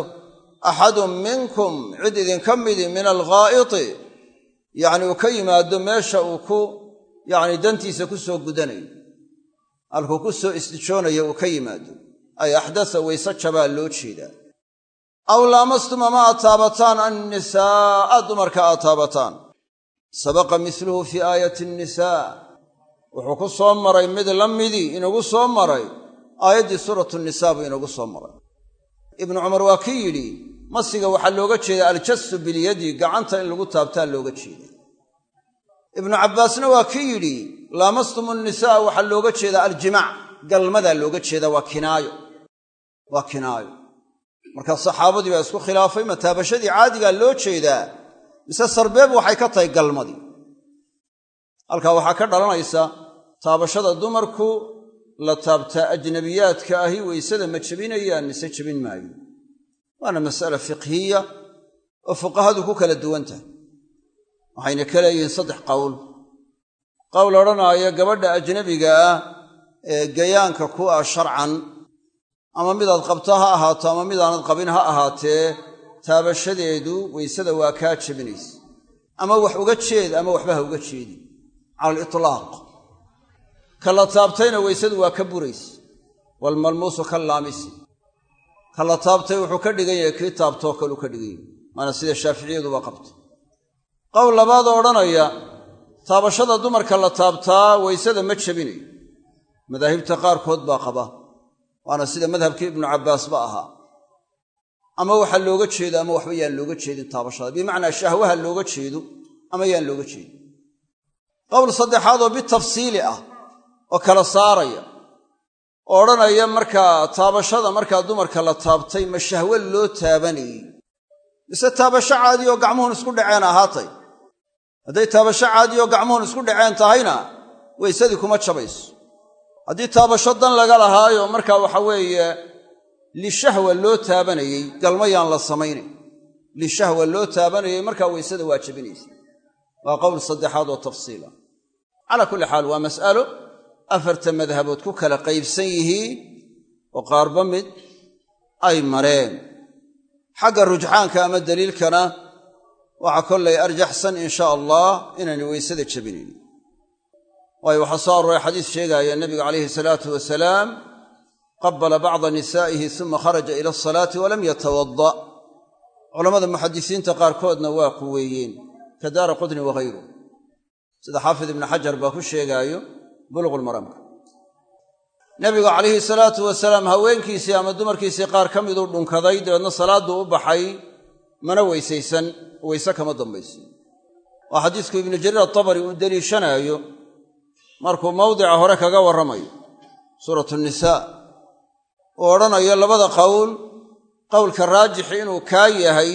axadun minkum cid idinka midi min alghaa'iti. Yacni uu ka yimaado meesha uu ku yacni dantiisa ku soo gudanayo. Halkuu ku soo istijoonayo uu ka yimaado. Ay axdasa wayse jabaa loo jeedaa. Aw laamastum ama aad taabataan annisaa'a dumarka aad taabataan sabaqa misluhu fii aayati annisaa. Wuxuu ku soo maray mid la midii inagu soo maray. Aayaddii suuratu nisaa buu inagu soo maray. Ibnu cumar waa kii yidhi masiga waxaa looga jeeda aljasu bilyadi gacanta in lagu taabtaa looga jeeda ibnu cabbaasna waa kii yidhi laamastum annisaa waxaa looga jeedaa aljimaac galmadaa looga jeeda waa kinaayo. Waa kinaayo. Markaa saxaabadii baa isku khilaafay ma taabashadii caadigaa loo jeedaa mise sarbeeb waxay ka tahay galmadii halkaa waxaa ka dhalanaysa taabashada dumarku la taabtaa ajnabiyaadka ahi waysada ma jebinayaan mise jebin maayo. Waana mas'ala fiqhiya oo fuqahadu ku kala duwan tahay. Waxayna ka leeyihiin saddex qowl qowl odhanaaya gabadha ajnabiga ah ee gayaanka ku ah sharcan ama midaad qabto ha ahaato ama midaanad qabin ha ahaatee taabashadeedu waysada waa kaa jebinaysa. Ama wax uga jeed ama waxba ha uga jeedi. Cala alitlaaq. Ka la taabtayna waysadu waa ka buraysa. Waalmalmuusu ka laamisi ka la taabtay wuxuu ka dhigan yahay kii taabtoo kaleu ka dhigan yahay. Maana sida shaaficiyaduba qabta qowl labaadoo odhanaya taabashada dumarka la taabtaa waysada ma jebinayo madaahibta qaarkood baa qaba. Waana sida madhabkii ibnu cabbaasba ahaa ama waxaa looga jeedo ama waxba yaan looga jeedin taabashada. Bimacnaa shahwaha looga jeedo ama yaan looga jeedin. Qowl saddexaadoo bitafsiili ah oo kala saaraya oo odhanaya markaa taabashada markaa dumarka la taabtay ma shahwe loo taabanayey mise taabasho caadi oo gacmuhun isku dhaceen ahaatay hadday taabasho caadi oo gacmuhun isku dhaceen tahayna waysadii kuma jabayso. Haddii taabasho dan laga lahaayo markaa waxa weeye lishahwa loo taabanayey galma yaan la samaynayn lishahwa loo taabanayey markaa waysada waa jebinaysa waa qowl saddexaad oo tafsiila. Calaa kulli xaal waa mas'alo afarta madhabood ku kala qaybsan yihiin oo qaarba mid ay mareen. Xagga rujxaanka ama daliilkana waxaa kollay arjaxsan insha allah inaynay waysada jebinayn waayo waxaa soo arooray xadiis sheegaaya nebigu calayhi salaatu wasalaam qabala bacda nisaa'ihi suma kharaja ila asalaati walam yatawada culammada muxadisiinta qaarkoodna waa quweeyeen ka daara qudni wahayru sida xaafid ibnu xajar baa ku sheegaayo buluqulmaramka nebigu calayhi salaatu wasalaam haweenkiisii ama dumarkiisii qaar ka miduu dhunkaday dabeedna salaadduu u baxay mana weysaysan weyse kama dambaysin. Waa xadiisku ibnu jariir atabari uu deliishanaayo markuu mawdica hore kaga warramayo suuratu nisaa uu odhanayo labada qowl qowlka raajixi inuu kaa yahay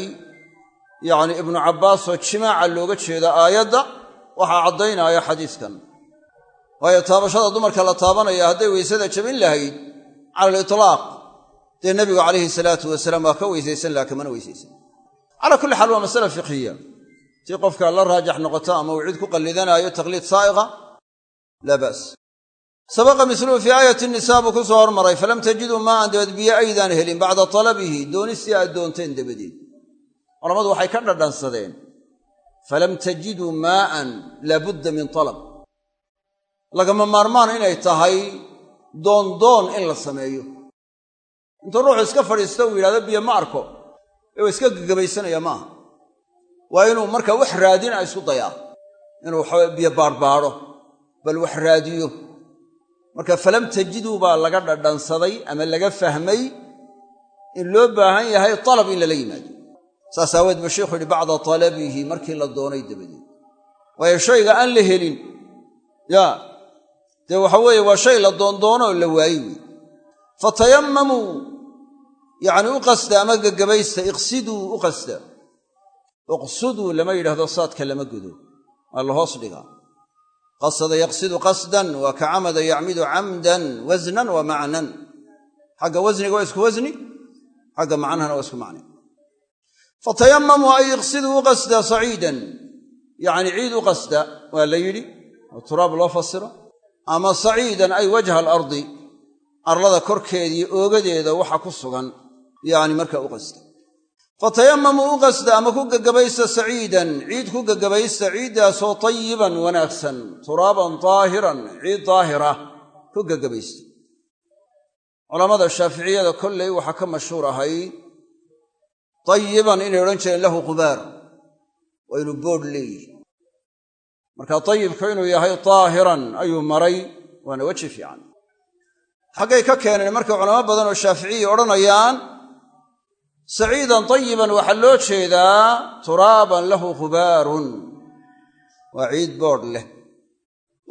yacni ibnu cabbaasoo jimaaca looga jeeda aayadda waxaa caddaynaya xadiiskan. Waayo taabashada dumarka la taabanaya hadday weysada jabin lahayd cala alitlaaq dee nebigu calayhi salaatu wasalaam waa ka weysaysan laha kamana weysaysan. Calaa kulli xaal waa masala fiqhiya. Tii qofka la raajax noqoto ama uu cid ku qallidanaayo taqliid saa'iqa laa ba's sabaqa misluhu fii aayati nisaa buu ku soo hormaray falam tajiduu maaan dabeed biyo aydaan helin bacda talabihi doonistii aad doonteen dabadeed. Culammadu waxay ka dhadhansadeen falam tajiduu maa'an laabudda min talab. Lagama maarmaan inay tahay doondoon in la sameeyo. Intuu ruuxu iska fadhiisto uu yidhahdo biyo ma arko ee waa iska gagabaysanaya maaha waa inuu markaa wax raadina isku dayaa inuu waxawe biyo baadhbaadho bal wax raadiyo marka falam tajiduu baa laga dhadhansaday ama laga fahmay in loo baahan yahay talab in lala yimaado. Saas aaweed ba sheikhu yidhi bacda talabihi markii la doonay dabadeed. Waayo shayga aan la helin yaa dee waxa weeye waa shay la doondoono oo la waayi wey fatayamamuu yacni u qasda ama gagabaysta iqsiduu u qasda uqsuduu lama yidhahdo saadka lama godo. Waa la hoos dhigaa qasada yaqsidu qasdan waa ka camada yacmidu camdan wasnan wa macnan. Xagga wasniga waa isku wasni xagga macnahana waa isku macni. Fatayamamuu ay iqsiduu u qasda saciidan. Yacni ciid u qasda waa la yidhi oo turaab loo fasiro ama saciidan ay wajha alardi arlada korkeedii oogadeeda waxa ku sugan yacni markaa u qasda fatayamamuu u qasda ama ku gagabaysta saciidan ciid ku gagabaysta ciiddaasoo tayiban wanaagsan turaaban daahiran ciid daahira ku gagabaysta culammada shaaficiyada kolley waxaa ka mashhuur ahayd tayiban inay odhan jireen lahu qubaar waa inuu boodh leeyihi marka tayibku inuu yahay daahiran ayuu maray waana weji fiican. Xaggay ka keeneen markay culamo badan oo odhanayaan saciidan tayiban waxaa loo jeedaa turaaban lahu khubaarun. Waa ciid boodh leh.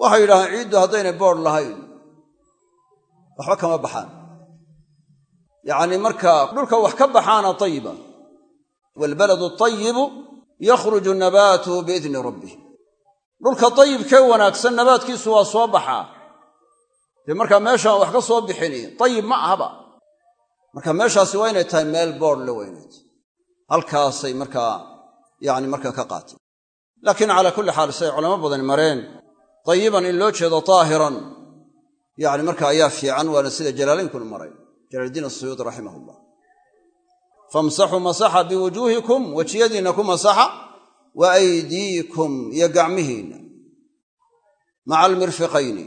Waxay yidhahdeen ciiddu haddaynay boodh lahayn waxba kama baxaan. Yacnii marka dhulka wax ka baxaana tayiba waalbaladu tayibu yakhruju nabaatuhu biidni rabbih. Dhulka tayibkee wanaagsan nabaadkiisu waa soo baxaa. Dee markaa meeshaan wax ka soo bixini tayib ma ahaba marka meeshaasi waa inay tahay meel boodh le waynayd halkaasay markaa yacni markaa ka qaateen laakiin calaa kulli xaal siday culamo badani mareen tayiban in loo jeedo taahiran. Yacni marka ayaa fiican waana sida jalaalaynkuna maray jalaaldiin asuyuudi raximah ullah famsaxuu masaxa biwujuuhikum wejiyadiinna ku masaxa wa aydiikum iyo gacmihiinna maca almirfiqayni.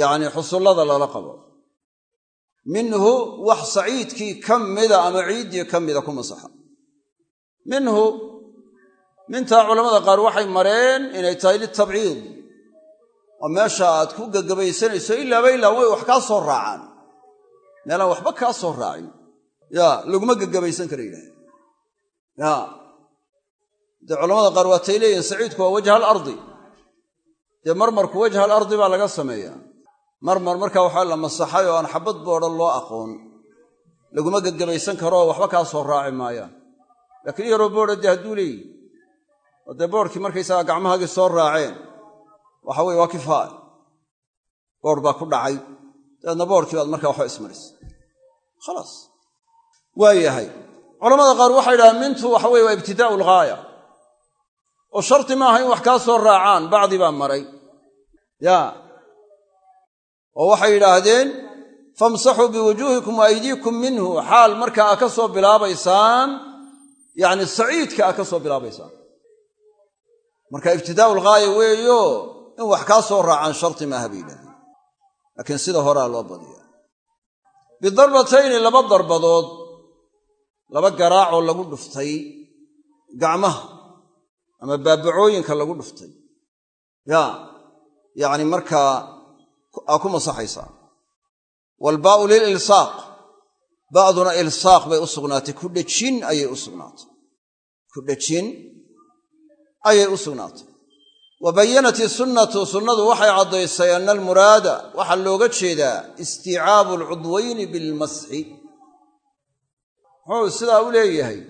Yacnii xusullada lala qabo minhu wax saciidkii ka mida ama ciiddii ka mida ku masaxa minhu mintaa culammada qaar waxay mareen inay tahay litabciid. Oo meesha aad ku gagabaysanayso ilaaba ilaa way wax kaa soo raacaan. Meelaan waxba kaa soo raacin. Yaa laguma gagabaysan kara yidhaha yaa dee culamada qaar waatay leeyihiin saciidku waa wajha alardi dee marmarku wajha alardi baa laga sameeyaa marmar markaa waxaa la masaxay oo aan xabad boodhan loo aqoon laguma gagabaysan karoo waxba kaa soo raaci maayaan laakiin yaroo boodha dee hadduu leeyihi oo dee boodhkii markaysagaa gacmahaagii soo raaceen waxa weye waa kifaaya. Boodh baa ku dhacay dabeedna boodhkii baad markaa waxba ismarisa khalaas waa yahay qaar waxay yidhahaan mintu waxa weye waa ibtidaa'u alghaaya oo sharti maaha in wax kaa soo raacaan bacdi baa maray. Ya oo waxay yidhaahdeen famsaxuu biwujuuhikum wa aydiikum minhu. Xaal marka aa ka soo bilaabaysaan yacni saciidka aa ka soo bilaabaysaan. Marka ibtidaa'u lghaaya weeyo in wax kaa soo raacaan sharti maaha bay yidhahdeen laakiin sida horaa loo badiya bidarbatayni laba darbadood laba garaacoo lagu dhuftay gacmaha ama baabacooyinka lagu dhuftay. Yaa yacni markaa aa ku masaxaysaa waalbaa'u lililsaaq ba'duna ilsaaq bay u sugnaatay. Ku dhejin ayay u sugnaatay. Ku dhejin ayay u sugnaatay. Wa bayanat isunnatu sunnadu waxay caddaysay anna almuraada waxaa looga jeedaa istiicaabu alcudwayni bilmasxi muxuu sidaa u leeyahay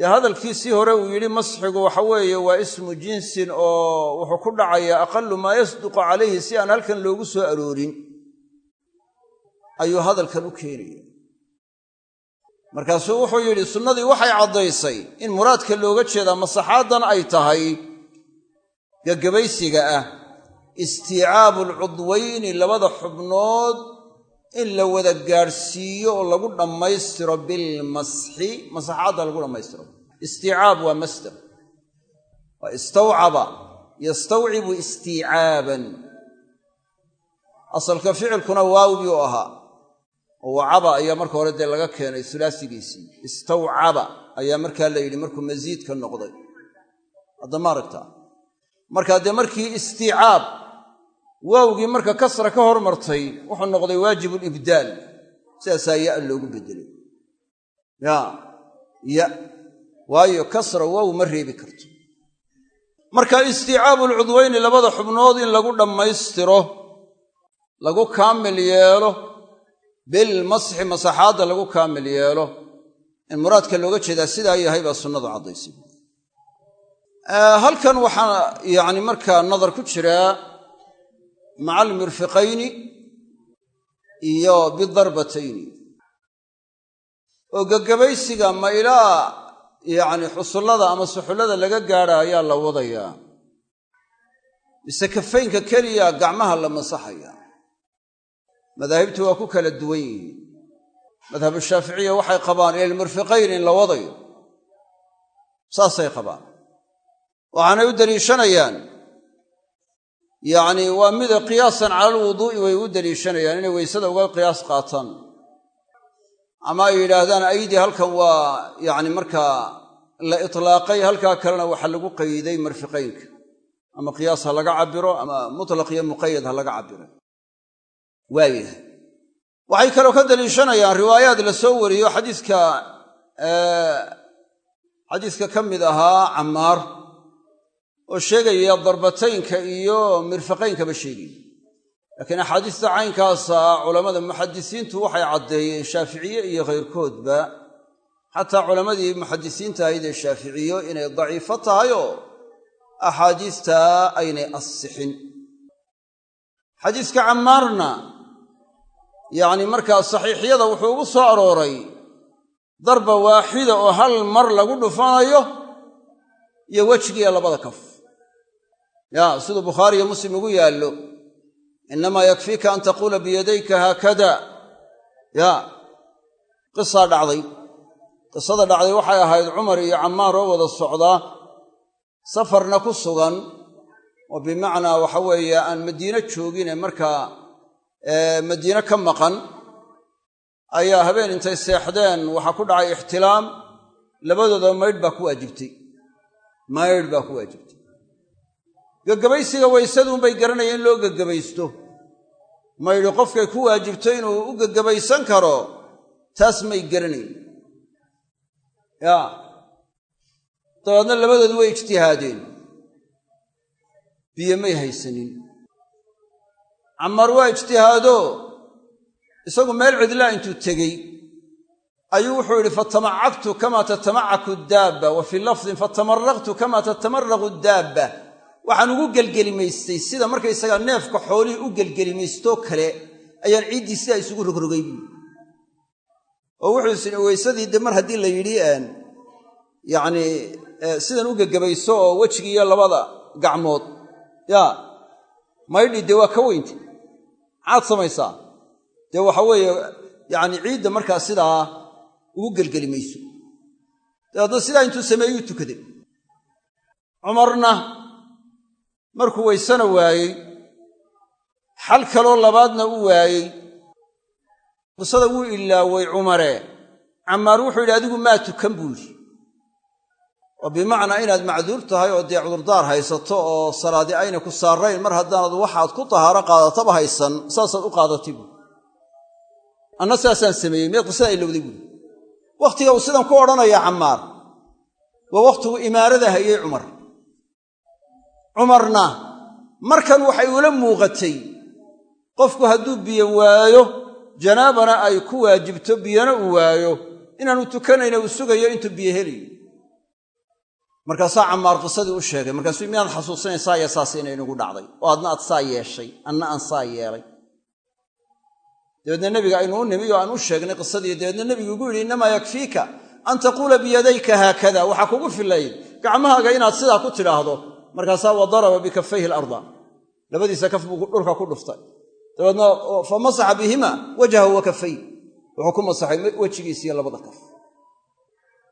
dee hadalkiisii hore uu yidhi masxigu waxa weeye waa ismu jinsin oo wuxuu ku dhacayaa aqalu maa yasduqu calayhi si aan halkan loogu soo aroorin. Ayuu hadalkan u keenaya. Markaasuu wuxuu yidhi sunnadii waxay caddaysay in muraadka looga jeedaa masaxaaddan ay tahay gagabaysiga ah istiicaabu alcudwayni labada xubnood in la wada gaadhsiiyo oo lagu dhammaystiro bilmasxi masaxaadda lagu dhammaystiro. Istiicaab waa masdar waa istawcaba. Yastawcibu istiicaaban. Asalka ficilkuna waawi u ahaa. Oo wacaba ayaa marka hore dee laga keenay sulaasigiisii istawcaba ayaa markaa la yidhi markuu masiidka noqday. Hadda ma aragtaa. Markaa dee markii istiicaab waawgii marka kasra ka hormartay wuxuu noqday waajibulibdaal sidaasaa ya loogu bedelay ya ya. Waayo kasra waaw ma reebi karto. Marka istiicaabu alcudwayni labada xubnood in lagu dhammaystiro lagu kaamil yeelo bilmasxi masaxaadda lagu kaamil yeelo in muraadka looga jeedaa sidaa yahay baa sunnadu caddaysay halkan waxaa yacni markaa nadar ku jiraa maca almirfiqayni iyo bidarbatayni. Oo gagabaysiga ma ilaa yacni xusullada ama suxullada laga gaadha ayaa la wadayaa mise kafaynka keliya gacmaha la masaxaya. Madaahibtu waa ku kala duwan yihiin. Madhabu shaaficiya waxay qabaan ila almirfiqayn in la wadayo. Saasay qabaan. Waxaanay u daliishanayaan yacni waa mida qiyaasan cala alwuduu'i way u daliishanayaan inay weysada uga qiyaas qaataan. Ama ay yidhaahdaan aydi halkan waa yacni markaa la itlaaqay halkaa kalena waxa lagu qayday marfiqaynka ama qiyaas ha laga cabiro ama mutlaq iyo muqayad ha laga cabiro waayahay waxay kaloo ka daliishanayaan riwaayaad la soo wariyo xadiiska xadiiska ka mid ahaa cammaar oo sheegaya darbataynka iyo mirfaqaynkaba sheegaya. Laakiin axaadiista caynkaasa culammada muxadisiintu waxay caddeeyeen shaaficiye iyo khayrkoodba. Xataa culammadii muxadisiinta ahayd ee shaaficiyo inay daciifo tahay oo axaadiistaa aynay assixin. Xadiiska cammaarna yacni markaa saxiixyada wuxuu ugu soo arooray darba waaxida oo hal mar lagu dhufanayo iyo wejigiiyo labada kaf ya siduu bukhaari iyo muslim ugu yaallo innamaa yakfiika an taquula biyadayka haakada. Ya qisaa dhacday. Qisada dhacday waxay ahayd cumar iyo cammaar oo wada socdaa safarna ku sugan oo bimacnaa waxa weeye aan madiino joogine markaa madiine ka maqan ayaa habeen intay seexdeen waxaa ku dhacay ixtilaam labadooda maydh baa ku waajibtay. Maydh baa ku waajibtay gagabaysiga weysaduunbay garanayeen in loo gagabaysto maydhi qofkay ku waajibto inuu u gagabaysan karo taas may garanayn. Yaa dabeedna labadoodu way ijtihaadeen. Biyo may haysanin. Cammaar waa ijtihaado. Isagu meel cidlaa intuu tegey. Ayuu wuxuu yidhi fatamacagtu kamaa tatamacaku daabba wa fii lafdin fatamaraqtu kamaa tatamaraqu daabba waxaan ugu gelgelimaystay sida markaysagaa neefka xoolihii u gelgelimaystoo kale ayaan ciiddii sidaa isugu rogrogay buui oo wuxuu is weysadii de mar haddii la yidhi yacnii sidan u gegabayso oo wejigiiyo labada gacmood yaa maydhi dee waa ka weynta maxaad samaysaa? Dee waxa weeye yacni ciidda markaa sidaa ugu gelgeli mayso dabeedna sidaa intuu sameeyuu tukaday cumarna markuu waysana waayey xal kaloo labaadna u waayey. Qisada wuu ilaaway cumare. Cammaar wuxuu yidhi adigu maa tukan? buu yidhi. Oo bimacnaa inaad macduur tahay oo dee cudurdaar haysato oo salaadi ayna ku saarayn mar haddaanad waxaad ku tahaaro qaadataba haysan saasaad u qaadatay buui anna saasaan sameeyey miyaad qisada ilowday buui wakhtiga uu sidan ku odhanayaa cammaar waa wakhtigu imaarada hayey cumar cumarna markan waxay ula muuqatay qofku hadduu biyo waayo janaabana ay ku waajibto biyona uu waayo inaanu tukanayna uu sugayo intuu biyo helayo. Markaasaa cammaar qisadii u sheegay markaasuu miyaad xasuusanaysaa ya saas inay inagu dhacday. Oo adna aad saa yeeshay anna aan saa yeelay. Dabeedna nebiga aynu u nimi oo aan u sheegnay qisadii dabeedna nebigu ugu yidhi innamaa yakfiika an taquula biyadayka haakada. Waxaa kugu filayd gacmahaaga inaad sidaa ku tidhaahdo markaasaa wa daraba bikafayhi alarda. Labadiisa kaf buu dhulka ku dhuftay. Dabeedna fa masaxa bihima wajhahu wa kafay wuxuu ku masaxay wejigiisiiyo labada kaf.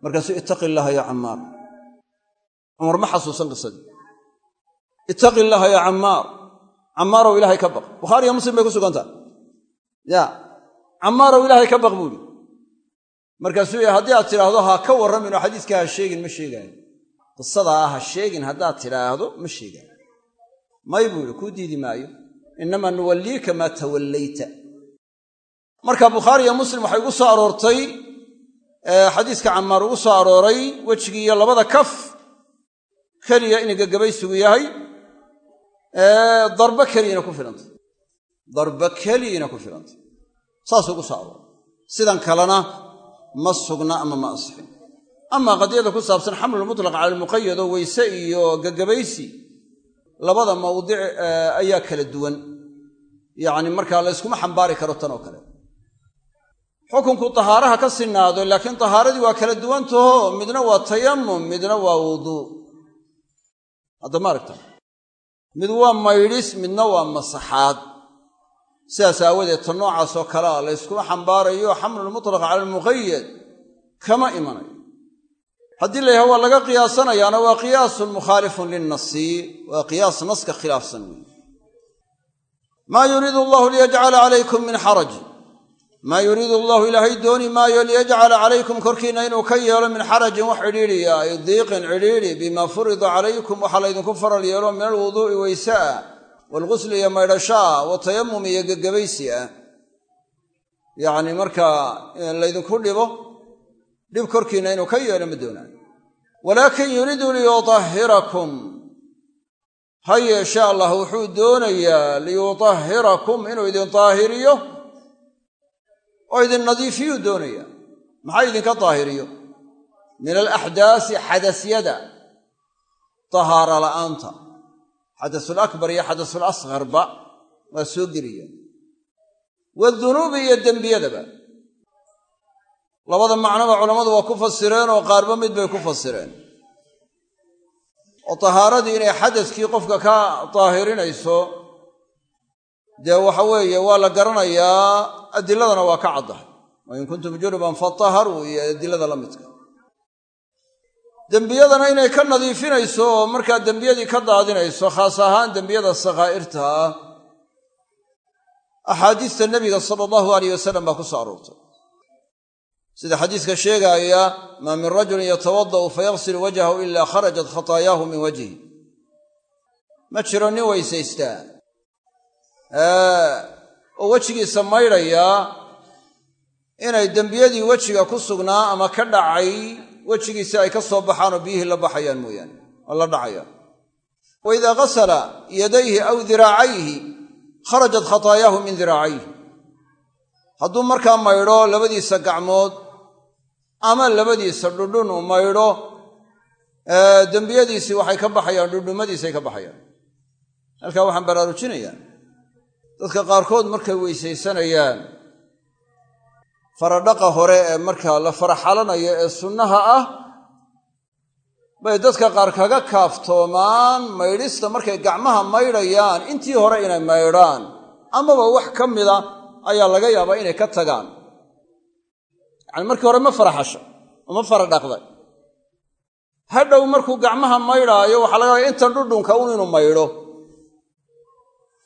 Markaasuu ittaqi illaaha ya cammaar. Cumar ma xasuusan qisadii ittaqi illaaha ya cammaar. Cammaarow ilaahay ka baq. Bukhaariyo muslim bay ku sugantaha ya cammaarow ilaahay ka baq buuhi markaasuu yidhi haddii aad tidhaahdo ha ka warramin oo xadiiskaa ha sheegin ma sheegaayo qisadaa ha sheegin haddaad tidhaahdo ma sheegaayo may buu yidhi kuu diidi maayo. Innamaa nuwalliika maa tawallayta. Marka bukhaariyo muslim waxay ugu soo aroortay xadiiska cammaar ugu soo arooray wejigii iyo labada kaf. Keliya inay gagabaysigu yahay. Darba keliyana ku filantay. Darba keliyana ku filantay. Saasuu ugu soo arooray. Sidan kalena ma sugna ama ma asixin amaa qadiyada ku saabsan xamlulmutlaq cala almuqayad oo weyse iyo gagabaysi labada mawdic ayaa kala duwan. Yacni markaa la yskuma xambaari karo tan oo kale. Xukunku tahaaraha ka sinaado laakiin tahaaradii waa kala duwantaho midna waa tayamum midna waa wuduu hadda ma aragta. Mid waa maydhis midna waa masaxaad. Sidaas aawadeed ta noocaasoo kalea la yskuma xambaarayo xamlulmutlaq cala almuqayad kama imanayo haddii la yhaha waa laga qiyaasanayaana waa qiyaasun mukhaalifun linnasi waa qiyaas naska khilaafsan weeye. Maa yuriidu allahu liyajcala calaykum min xaraj. Maa yuriidu allahu ilaahay dooni maayo liyajcala calaykum korkiinna inuu ka yeelo min xarajin wax cidhiidhiya ay diiqin cidhiidhi bimaa furida calaykum waxaa laydinku faral yeelo min alwuduu'i weyse ah iyo maydhasho ah watayamum iyo gegabaysi ah. Yacni markaa laydinku dhibo dhib korkiinna inuu ka yeelo ma doonaayo. Walaakin yuriidu liyutahhirakum ha yeeshe allah wuxuu doonayaa liyutahhirakum inuu idin daahiriyo oo idin nadiifiyuu doonaya maxaa idinka daahiriyo? Min alaxdaasi xadasyada. Tahaara la'aanta. Xadasul akbar iyo xadasul asgharba. Waa soo gelaya waadunuubi iyo dembiyadaba labada macnoba culammadu waa ku fasireen oo qaarba mid bay ku fasireen. Oo tahaaradii inay xadaskii qofka ka daahirinayso dee waxa weeye waa la garanayaa adiladana waa ka caddahay. Wa in kuntum junuban fataharuu iyo adilada la midka. Dembiyadana inay ka nadiifinayso markaa dembiyadii ka daadinayso khaas ahaan dembiyada sakhaa'irta axaadiista nebiga sala allahu alayh wasalam baa ku soo aroortay sida xadiiska sheegaaya maa min rajulin yatawada'u fayaghsilu wajhahu ilaa kharajat khataayaahu min wajhi. Ma jiro nin weysaystaa oo wejigiisa maydhayaa inay dembiyadii wejiga ku sugnaa ama ka dhacay wejigiisa ay ka soo baxaan oo biyihii la baxayaan mooyaane oo la dhacayaan wa idaa yadayhi aw diraacayhi kharajat khataayaahu min diraacayhi. Hadduu markaa maydho labadiisa gacmood ama labadiisa dhudhun uu maydho dembiyadiisii waxay ka baxayaan dhudhumadiisay ka baxayaan. Halkaa waxaan baraarujinayaa. Dadka qaarkood markay weysaysanayaan faradhaqa hore ee markaa la faraxalanayo ee sunnaha ah bay dadka qaar kaga kaaftoomaan maydhista markay gacmaha maydhayaan intii hore inay maydhaan amaba wax ka mida ayaa laga yaabaa inay ka tagaan yacani markii hore ma faraxasho uma faradhaqday hadhow markuu gacmaha maydhaayo waxaa laga yaaba intan dhudhunka un inuu maydho.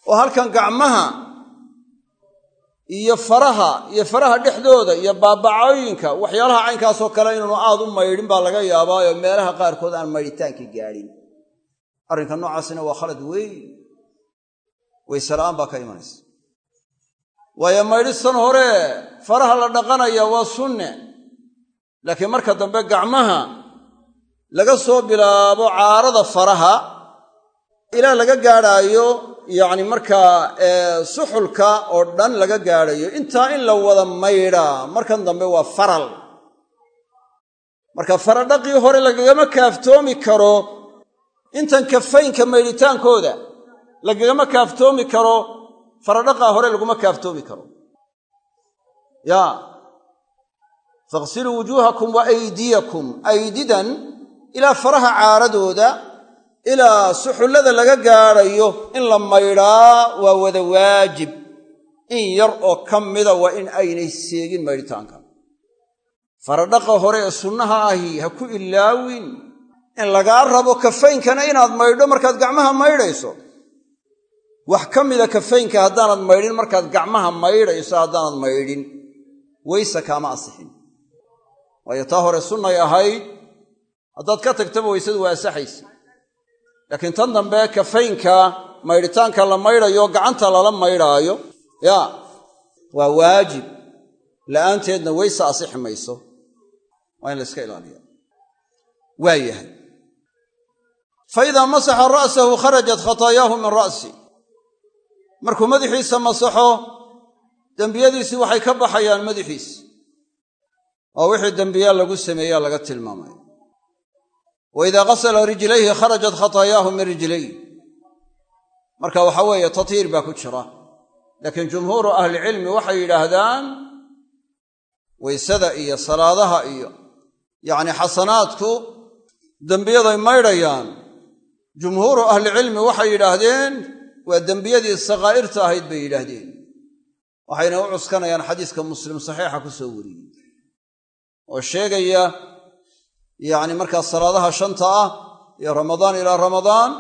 Oo halkan gacmaha iyo faraha iyo faraha dhexdooda iyo baabacooyinka waxyaalaha caynkaasoo kale inaanu aad u maydhin baa laga yaabaayo meelaha qaarkood aan maydhitaanka gaadhin. Arrinka noocaasina waa khalad weyn. Waysela'aan baa ka imanaysa waayo maydhistan hore faraha la dhaqanaya waa sunne. Laakiin marka dambe gacmaha laga soo bilaabo caarada faraha ilaa laga gaadhaayo yacni markaa suxulka oo dhan laga gaadhayo intaa in la wada maydhaa markan dambe waa faral. Marka faradhaqii hore lagagama kaaftoomi karo intan kafaynka maydhitaankooda. Lagagama kaaftoomi karo faradhaqaa hore laguma kaaftoomi karo. Ya faghsiluu wujuuhakum wa aydiyakum. Aydidan ilaa faraha caaradooda ilaa suxullada laga gaadhayo in la maydhaa waa wada waajib. In yar oo ka mida waa in aynay seegin maydhitaanka. Faradhaqa hore ee sunnaha ahi ha ku ilaawin. In lagaa rabo kafaynkana inaad maydho markaad gacmaha maydhayso wax ka mida kafaynka haddaanad maydhin markaad gacmaha maydhayso haddaanad maydhin weyse kaama asixin. Waayo taa hore sunnay ahayd haddaad ka tagtaba weysadu waa asaxaysa laakiin tan dambe kafaynka maydhitaanka la maydhayo gacanta lala maydhaayo ya waa waajib. La'aanteedna weyse asixi mayso. Waa in la iska ilaaliya waa yahay. Fa masaxa ra'sahu kharajat khataayaahu min ra'si markuu madaxiisa masaxo dembiyadiisii waxay ka baxayaan madaxiisa oo wixii dembiyaa lagu sameeyaa laga tilmaamaya wa idaa qasala rijlayhi kharajat khataayaahu min rijlayh marka waxaa weeye tathiir baa ku jira. Laakiin jumhuuru ahlicilmi waxay yidhaahdaan waysada iyo salaadaha iyo yacni xasanaadku dembiyaday maydhayaan. Jumhuuru ahlicilmi waxay yidhaahdeen waa dembiyadii sakaa'irta ahayd bay yidhaahdeen. Waxayna u cuskanayaan xadiiska muslim saxiixa ku soo wariyey. Oo sheegaya yacni markaa salaadaha shanta ah iyo ramadaan ilaa ramadaan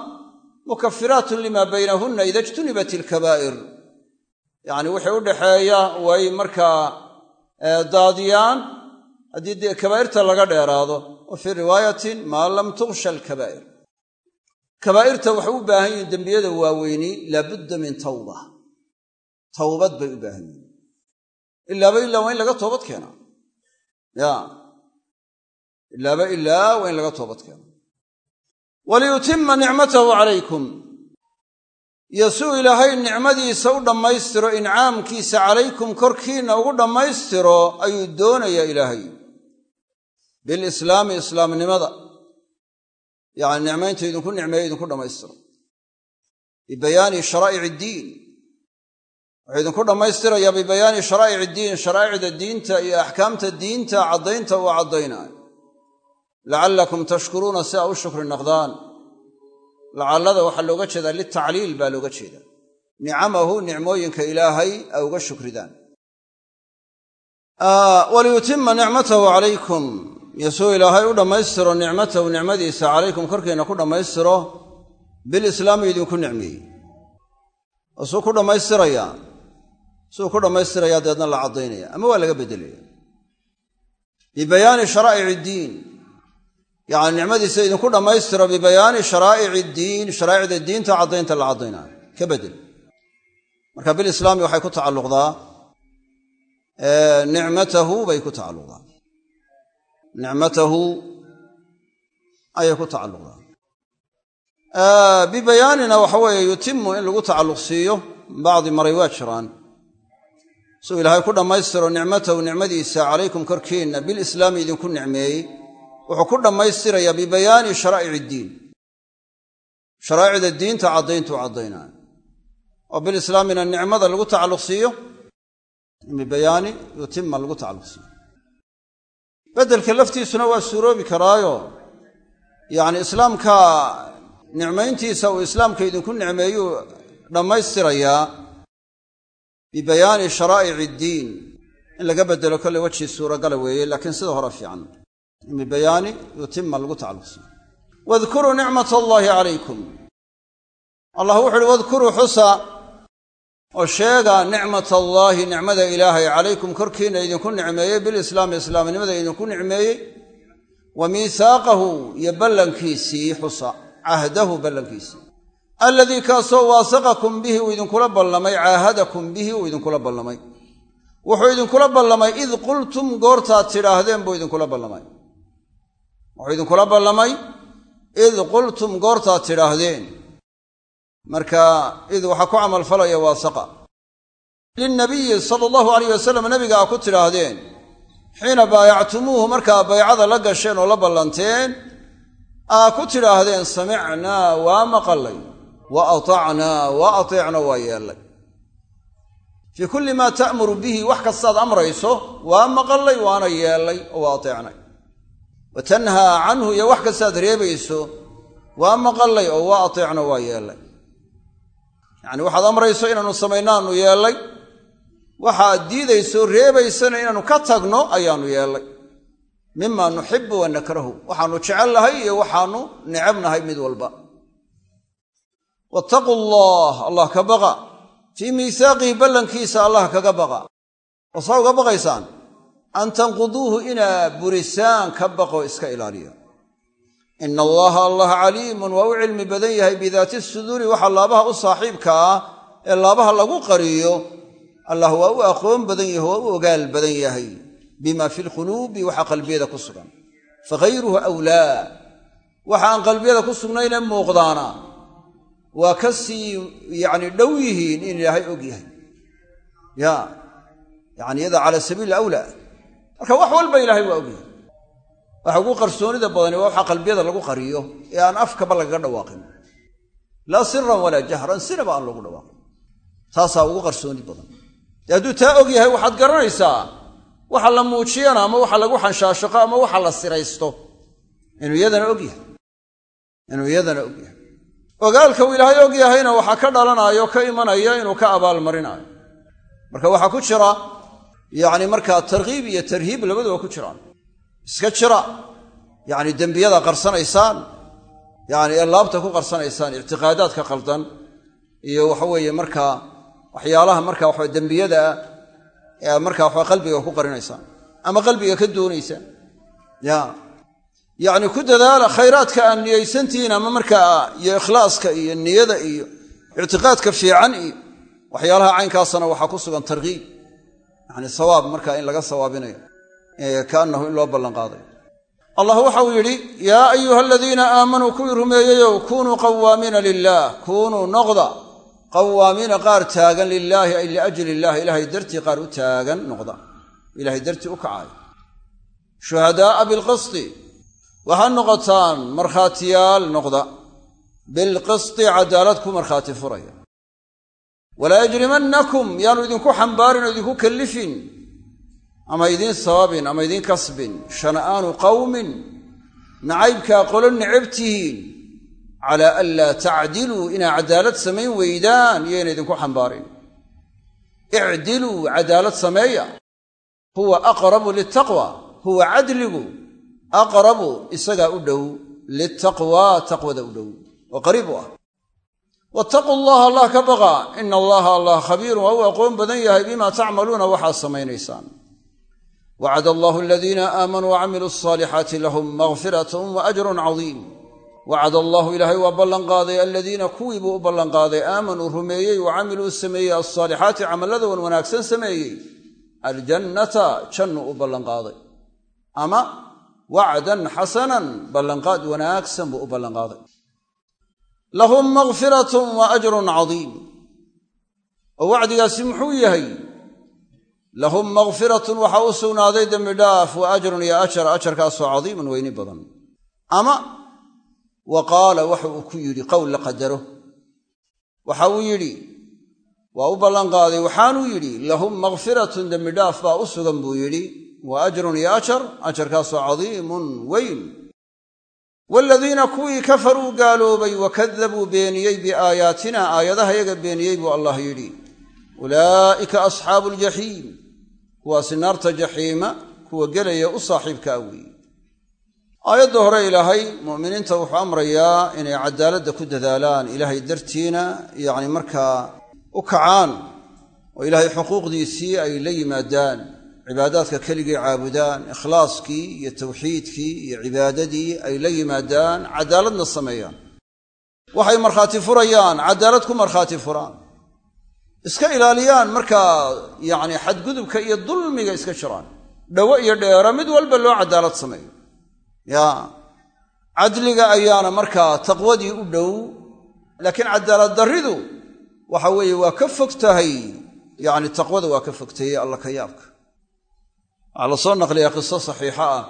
mukafiraatun limaa baynahunna ida ijtunibat ilkabaa'ir yacni wixii u dhaxeeya way markaa daadiyaan haddii kabaa'irta laga dheeraado. Wa fii riwaayatin maa lam tugsha alkabaa'ir kabaa'irta waxay u baahan yihiin dembiyada waaweyni laabudda min tawba. Tawbad bay u baahan yihiin. Ilaaba ilaa waa in laga toobad keenaa ya. Ilaaba ilaa waa in laga toobad keeno. Waliyutima nicmatahu calaykum. Iyo suu ilaahay nicmadiisa u dhammaystiro incaamkiisa calaykum korkiinna ugu dhammaystiro ayuu doonayaa ilaahay. Bilislaami islaamnimada yacni nicmaynta idinku nicmeeyo idinku dhammaystiro. Bibayaani sharaa'ic iddiin wuxuu idinku dhammaystirayaa bibayaani sharaa'ic iddiin sharaa'icda diinta iyo axkaamta diinta caddaynta uu caddaynaayo lacallakum tashkuruuna si aa u shukri naqdaan. Lacallada waxaa looga jeedaa litacliil baa looga jeedaa. Nicamahu nicmooyinka ilaahay a uga shukridaan. Waliyutima nicmatahu calaykum yosuu ilaahay u dhammaystiro nicmatahu nicmadiisa calaykum korkiinna ku dhammaystiro bilislaami idinku nicmeeyey oo suu ku dhammaystirayaa suu ku dhammaystirayaa deedna la caddaynaya ama waa laga beddelaya. Bibayaani sharaa'ic iddiin yacni nicmadiisa idinku dhammaystiro bibayaani sharaa'ic iddiin sharaa'icda diinta caddaynta la caddaynaayo ka beddel. Marka bilislaami waxay ku tacalluqdaa nicmatahu bay ku tacalluqdaa nicmatahu ayay ku tacalluqdaa bibayaanina waxa weeye yutimu in lagu tacalluq siiyo bacdi maray waa jiraan. Suu ilaahay ku dhammaystiro nicmatahu nicmadiisa calaykum korkiinna bilislaami idinku nicmeeyey. Wuxuu ku dhammaystirayaa bibayaani sharaa'ic iddiin sharaa'icda diinta caddayntuu caddaynaayo oo bilislaamina nicmada lagu tacalluq bibayaani yutima lagu tacalluq beddelka laftiisuna waa suuroobi karaayo. Yacni islaamka nicmayntiisa uu islaamka idinku nicmeeyuu dhammaystirayaa bibayaani sharaa'ic iddiin in laga beddelo kolle wejii suuragala weeye laakiin sida hore fiican. Bibayaani yutima lagu tacalluq siiyo wadkuruu nicmat allaahi calaykum allah wuxu uhi wadkuruu xusa oo sheega nicmat allaahi nicmada ilaahay calaykum korkiinna idinku nicmeeyey bilislaami islaamnimada idinku nicmeeyey. Wa miihaaqahu iyo ballankiisii xusa cahdahu ballankiisii. Alladii kaasoo waasaqakum bihi uu idinkula ballamay caahadakum bihi uu idinkula ballamay. Wuxuu idinkula ballamay id qultum goortaad tidhaahdeen buu idinkula ballamay. Wuxuu idinkula ballamay id qultum goortaad tidhaahdeen marka id waxaa ku camalfalaya waasaqa. Lilnabiyi sala allahu alayh wasalam nabiga aa ku tidhaahdeen xiina baayactumuuhu markaa baycada la gasheen oo la ballanteen aa ku tidhaahdeen samicnaa waa maqallay wa atacnaa waa ateecna waa yeellay fii kulli maa ta'muru bihi wax kastaad amrayso waa maqallay waana yeellay oo waa ateecnay. Wa tanhaa canhu iyo wax kastaad reebayso waa maqallay oo waa ateecna waa yeellay yacni waxaad amrayso inaannu samaynaanu yeellay. Waxaad diidayso reebaysana inaannu ka tagno ayaannu yeellay. Mima nuxibu wa nakrahu. Waxaannu jecel nahay iyo waxaannu necabnahay mid walba. Wattaquu allah allah ka baqa. Fii miisaaqihi ballankiisa allah kaga baqa. Oo saa uga baqaysaan? An tanquduuhu inaa burisaan ka baqo iska ilaaliya ina allaha allah caliimun waa u cilmi badan yahay bidaati suduuri waxa laabaha u saaxiibka ah ee laabaha lagu qariyo allah waa u aqoon badan yahay waa u ogaal badan yahay bima fi lquluubi waxa qalbiyada ku sugan faghayruhu awlaa waxa aan qalbiyada ku sugnayne muuqdaana waa ka sii yacni dhow yihiin in ilaahay og yahay ya cala sabiili awlaa marka wax walba ilaahay waa og yahay waxa ugu qarsoonida badani waa waxa qalbiyada lagu qariyo ee aan afkaba lagaga dhawaaqin. Laa siran walaa jahran sinaba aan loogu dhawaaqin. Taasaa ugu qarsooni badan. Dee hadduu taa og yahay waxaad garanaysaa waxa la muujiyana ama waxa lagu xanshaashaqo ama waxa la siraysto. Inuu iyadana og yahay. Inuu iyadana og yahay. Ogaalka uu ilaahay og yahayna waxaa ka dhalanaayo ka imanaya inuu ka abaalmarinaayo marka waxaa ku jira yacni markaa targhiib iyo tarhiib labaduba ku jiraan iska jira. Yacni dembiyada qarsanaysaan yacni ee laabta ku qarsanaysaan ictiqaadaadka qaldan iyo waxa weeye markaa waxyaalaha marka waxa dembiyada ee markaa waxa qalbiga ku qarinaysaan ama qalbiga ka doonaysaan ya. Yacni ku dadaala khayraadka aan niyaysantihiin ama markaa iyo ikhlaaska iyo niyada iyo ictiqaadka fiican iyo waxyaalaha caynkaasana waxaa ku sugan tarkiib yani sawaab markaa in laga sawaabinayo kaannahu in loo ballanqaaday. Allah waxau yidhi yaa ayuha aladiina aamanuu kuwii rumeeyeyow kunuu qawaamiina lilaah kunuu noqda qawaamiina qaar taagan lilaahi ay liajli illah ilaahay dartii qaar u taagan noqda. Ilahay dartii u kacaayo shuhadaaa bilqisti waxaad noqotaan markhaatiyaal noqda. Bilqisti cadaalad ku markhaati furaya. Walaa yajrimannakum yaanu idinku xambaarin oo idinku kallifin ama idiin sababin ama idiin kasbin. Shana'aanu qawmin nacaybkaa qolo necab tihiin. Calaa an laa tacdiluu inaa cadaalad samayn weydaan iyayna idinku xambaarin. Icdiluu cadaalad sameeya. Huwa aqrabu litaqwa huwa cadligu aqrabu isagaa u dhow. Litaqwaa taqwada u dhow. Oo qariib u ah. Wattaquu allaha allah ka baqa. Ina allaha allah khabiirun waa u aqoon badan yahay bima tacmaluuna waxaad samaynaysaan wacad allahu aladiina aamanuu wacamiluu asaalixaati lahum makfiratun wa ajrun cadiim wacad allahu ilaahay waa ballanqaaday aladiina kuwii buu u ballanqaaday aamanuu rumeeyey wa camiluu sameeyey alsaalixaati camallada wan wanaagsan sameeyey aljannata jannu u ballanqaaday ama wacdan xasanan ballanqaad wanaagsan buu u ballanqaaday lahum makfiratun wa ajrun cadiim lahum makfiratun waxaa u sugnaaday dembi dhaaf wa ajrun iyo ajar ajarkaasoo cadiimun weyni badan. Ama wa qaala waxa uu ku yidhi qowl la qadaro. Waxa uu yidhi waa u ballanqaaday waxaanuu yidhi lahum makfiratun dembi dhaaf baa u sugan buu yidhi wa ajrun iyo ajar ajarkaasoo cadiimun weyn. Waaladiina kuwii kafaruu gaaloobay wa kadabuu beeniyey biaayaatina aayadaha yaga beeniyey buu allah yidhi. Ulaa'ika asxaabu aljaxiim kuwaasi naarta jaxiima kuwa gelaya u saaxiibkaa weeye aayadda hore ilaahay mu'miniinta wuxuu amrayaa inay cadaaladda ku dadaalaan ilaahay dartiina yacni markaa u kacaan oo ilaahay xuquuqdiisii ay la yimaadaan cibaadaadka keligay caabudaan ikhlaaskii iyo tawxiidkii iyo cibaadadii ay la yimaadaan cadaaladna sameeyaan. Waxay markhaati furayaan cadaalad ku markhaati furaan iska ilaaliyaan markaa yacni xadgudubka iyo dulmiga iska jiraan. Dhowo iyo dheero mid walba loo cadaalad sameeyo. Ya cadliga ayaana markaa taqwadii u dhow laakiin cadaalad darridu waxa weeye waa ka fog tahay. Yacni taqwada waa ka fogtaye alla ka yaabka. Waxaa la soo naqliyaa qiso saxiixa ah.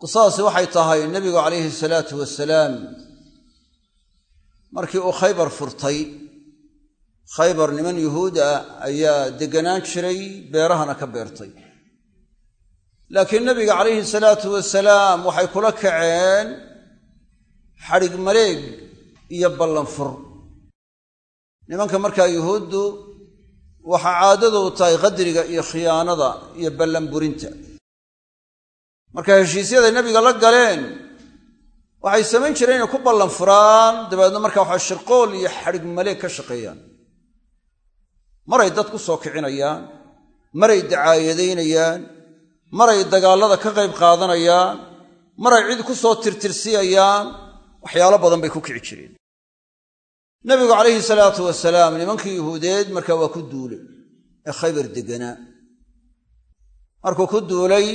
Qisadaasi waxay tahay nebigu calayhi salaatu wasalaam markii uu khaybar furtay khaybar niman yuhuud ah ayaa degganaan jiray beerahana ka beertay. Laakiin nebiga calayhi salaatu wasalaam waxay kula kaceen xadhig maleeg iyo ballanfur. Nimanka markaa yuhuuddu waxaa caadaduu tahay qadriga iyo khiyaanada iyo ballanburinta. Marka heshiisyaday nebiga la galeen waxay samayn jireen inay ku ballan furaan dabeedna markaa waxaa shirqool iyo xadhig maleeg ka shaqeeyaan maray dad ku soo kicinayaan. Maray dacaayadaynayaan maray dagaallada ka qayb qaadanayaan. Maray cid ku soo tirtirsiyayaan. Waxyaalo badan bay ku kici jireen. Nebigu calayhi salaatu wasalaam nimankii yuhuudeed markaa waa ku duulay ee khaybar degganaa markuu ku duulay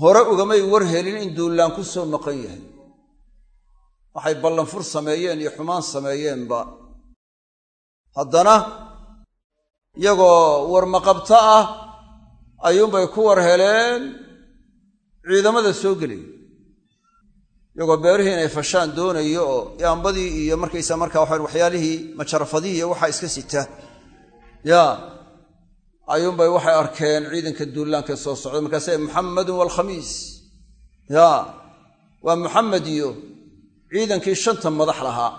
hore ugamay war helin in duullaan ku soo maqan yahay. Waxay ballanfur sameeyeen iyo xumaan sameeyeenba. Haddana iyagoo warmaqabto ah ayuunbay ku war heleen. Ciidamada soo gelaya iyagoo beerihii inay fashaan doonayo oo yaambadii iyo markaysa markaa waxa waxyaalihii majarafadihii iyo waxaa iska sita. Ya ayuunbay waxay arkeen ciidanka duullaanka soo socda. Markaase muxammadun waalkhamiis ya waa muxamed iyo ciidankii shanta madax lahaa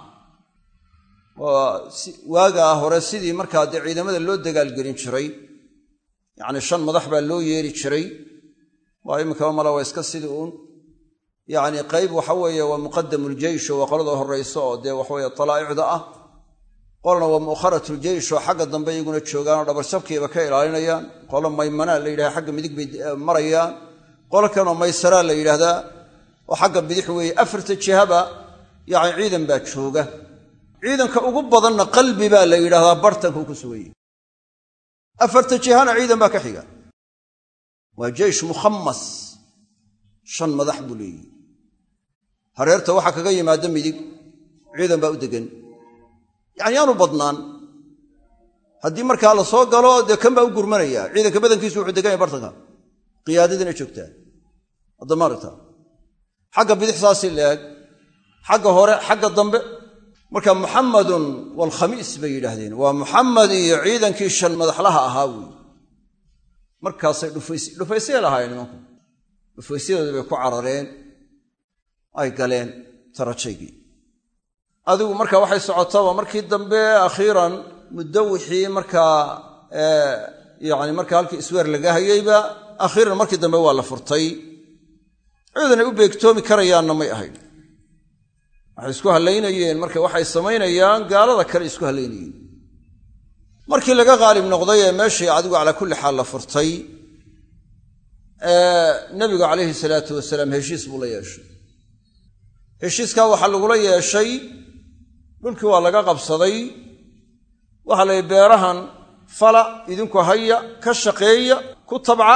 waagaa hore sidii markaa dee ciidamada loo dagaalgelin jiray yacni shan madax baa loo yeeri jiray waa iminkaba mala waa iska sidii uun. Yacni qayb waxa weeye waa muqadamuljeysh oo waa qolada horrayso oo dee waxaweye talaa'icda ah. Qolna waa mu'kharatljeyish oo xagga dambe iyaguna joogaanoo dhabarsabkiiba ka ilaalinayaan. Qolo maymanaa la yidhahda xagga midig bay marayaan. Qolo kalena maysaraa la yidhaahdaa oo xagga bidix weeye afarta jihaba yacni ciidan baa jooga ciidanka ugu badanna qalbi baa la yidhahdaa bartankuu ku suganyay afarta jihana ciidan baa ka xiga. Waa jeysh mukhamas shan madax buu leeyihi hareerta waxaa kaga yimaada midig ciidan baa u degan yacni yaanu badnaan. Haddii markaa la soo galo dee kan baa u gurmanaya. Ciidanka badankiisu wuxuu degan yahay bartanka. Qiyaadadiina joogtaa. Haddama aragtaa xagga bidix saasii leeg xagga hore xagga dambe marka muxamadun waalkhamiis bay yidhaahdeen. Waa muxamed iyo ciidankii shan madaxlaha ahaa weyi markaasay dhufays dhufaysay lahaayeen nimanku. Dhufaysyadoodii bay ku carareen ay galeen tarajaygii. Adigu marka waxay socotaba markii dambe akhiiran muddo wixii markaa yani marka halkii isweer laga hayeyba akhiiran markii dambe waa la furtay. Ciidanay u beegtoomi karayaanna may ahayn waxay isku hallaynayeen marka waxay samaynayaan gaalada kale isku hallaynayeen markii laga qaalib noqday ee meeshii adigu calaa kulli xaal la furtay nebigu calayhi salaatu wasalaam heshiis buu la yeeshay. Heshiiskaa waxaa lagula yeeshay dhulkii waa laga qabsaday. Waxaa la yidhi beerahan fala idinku haya ka shaqeeya ku tabca.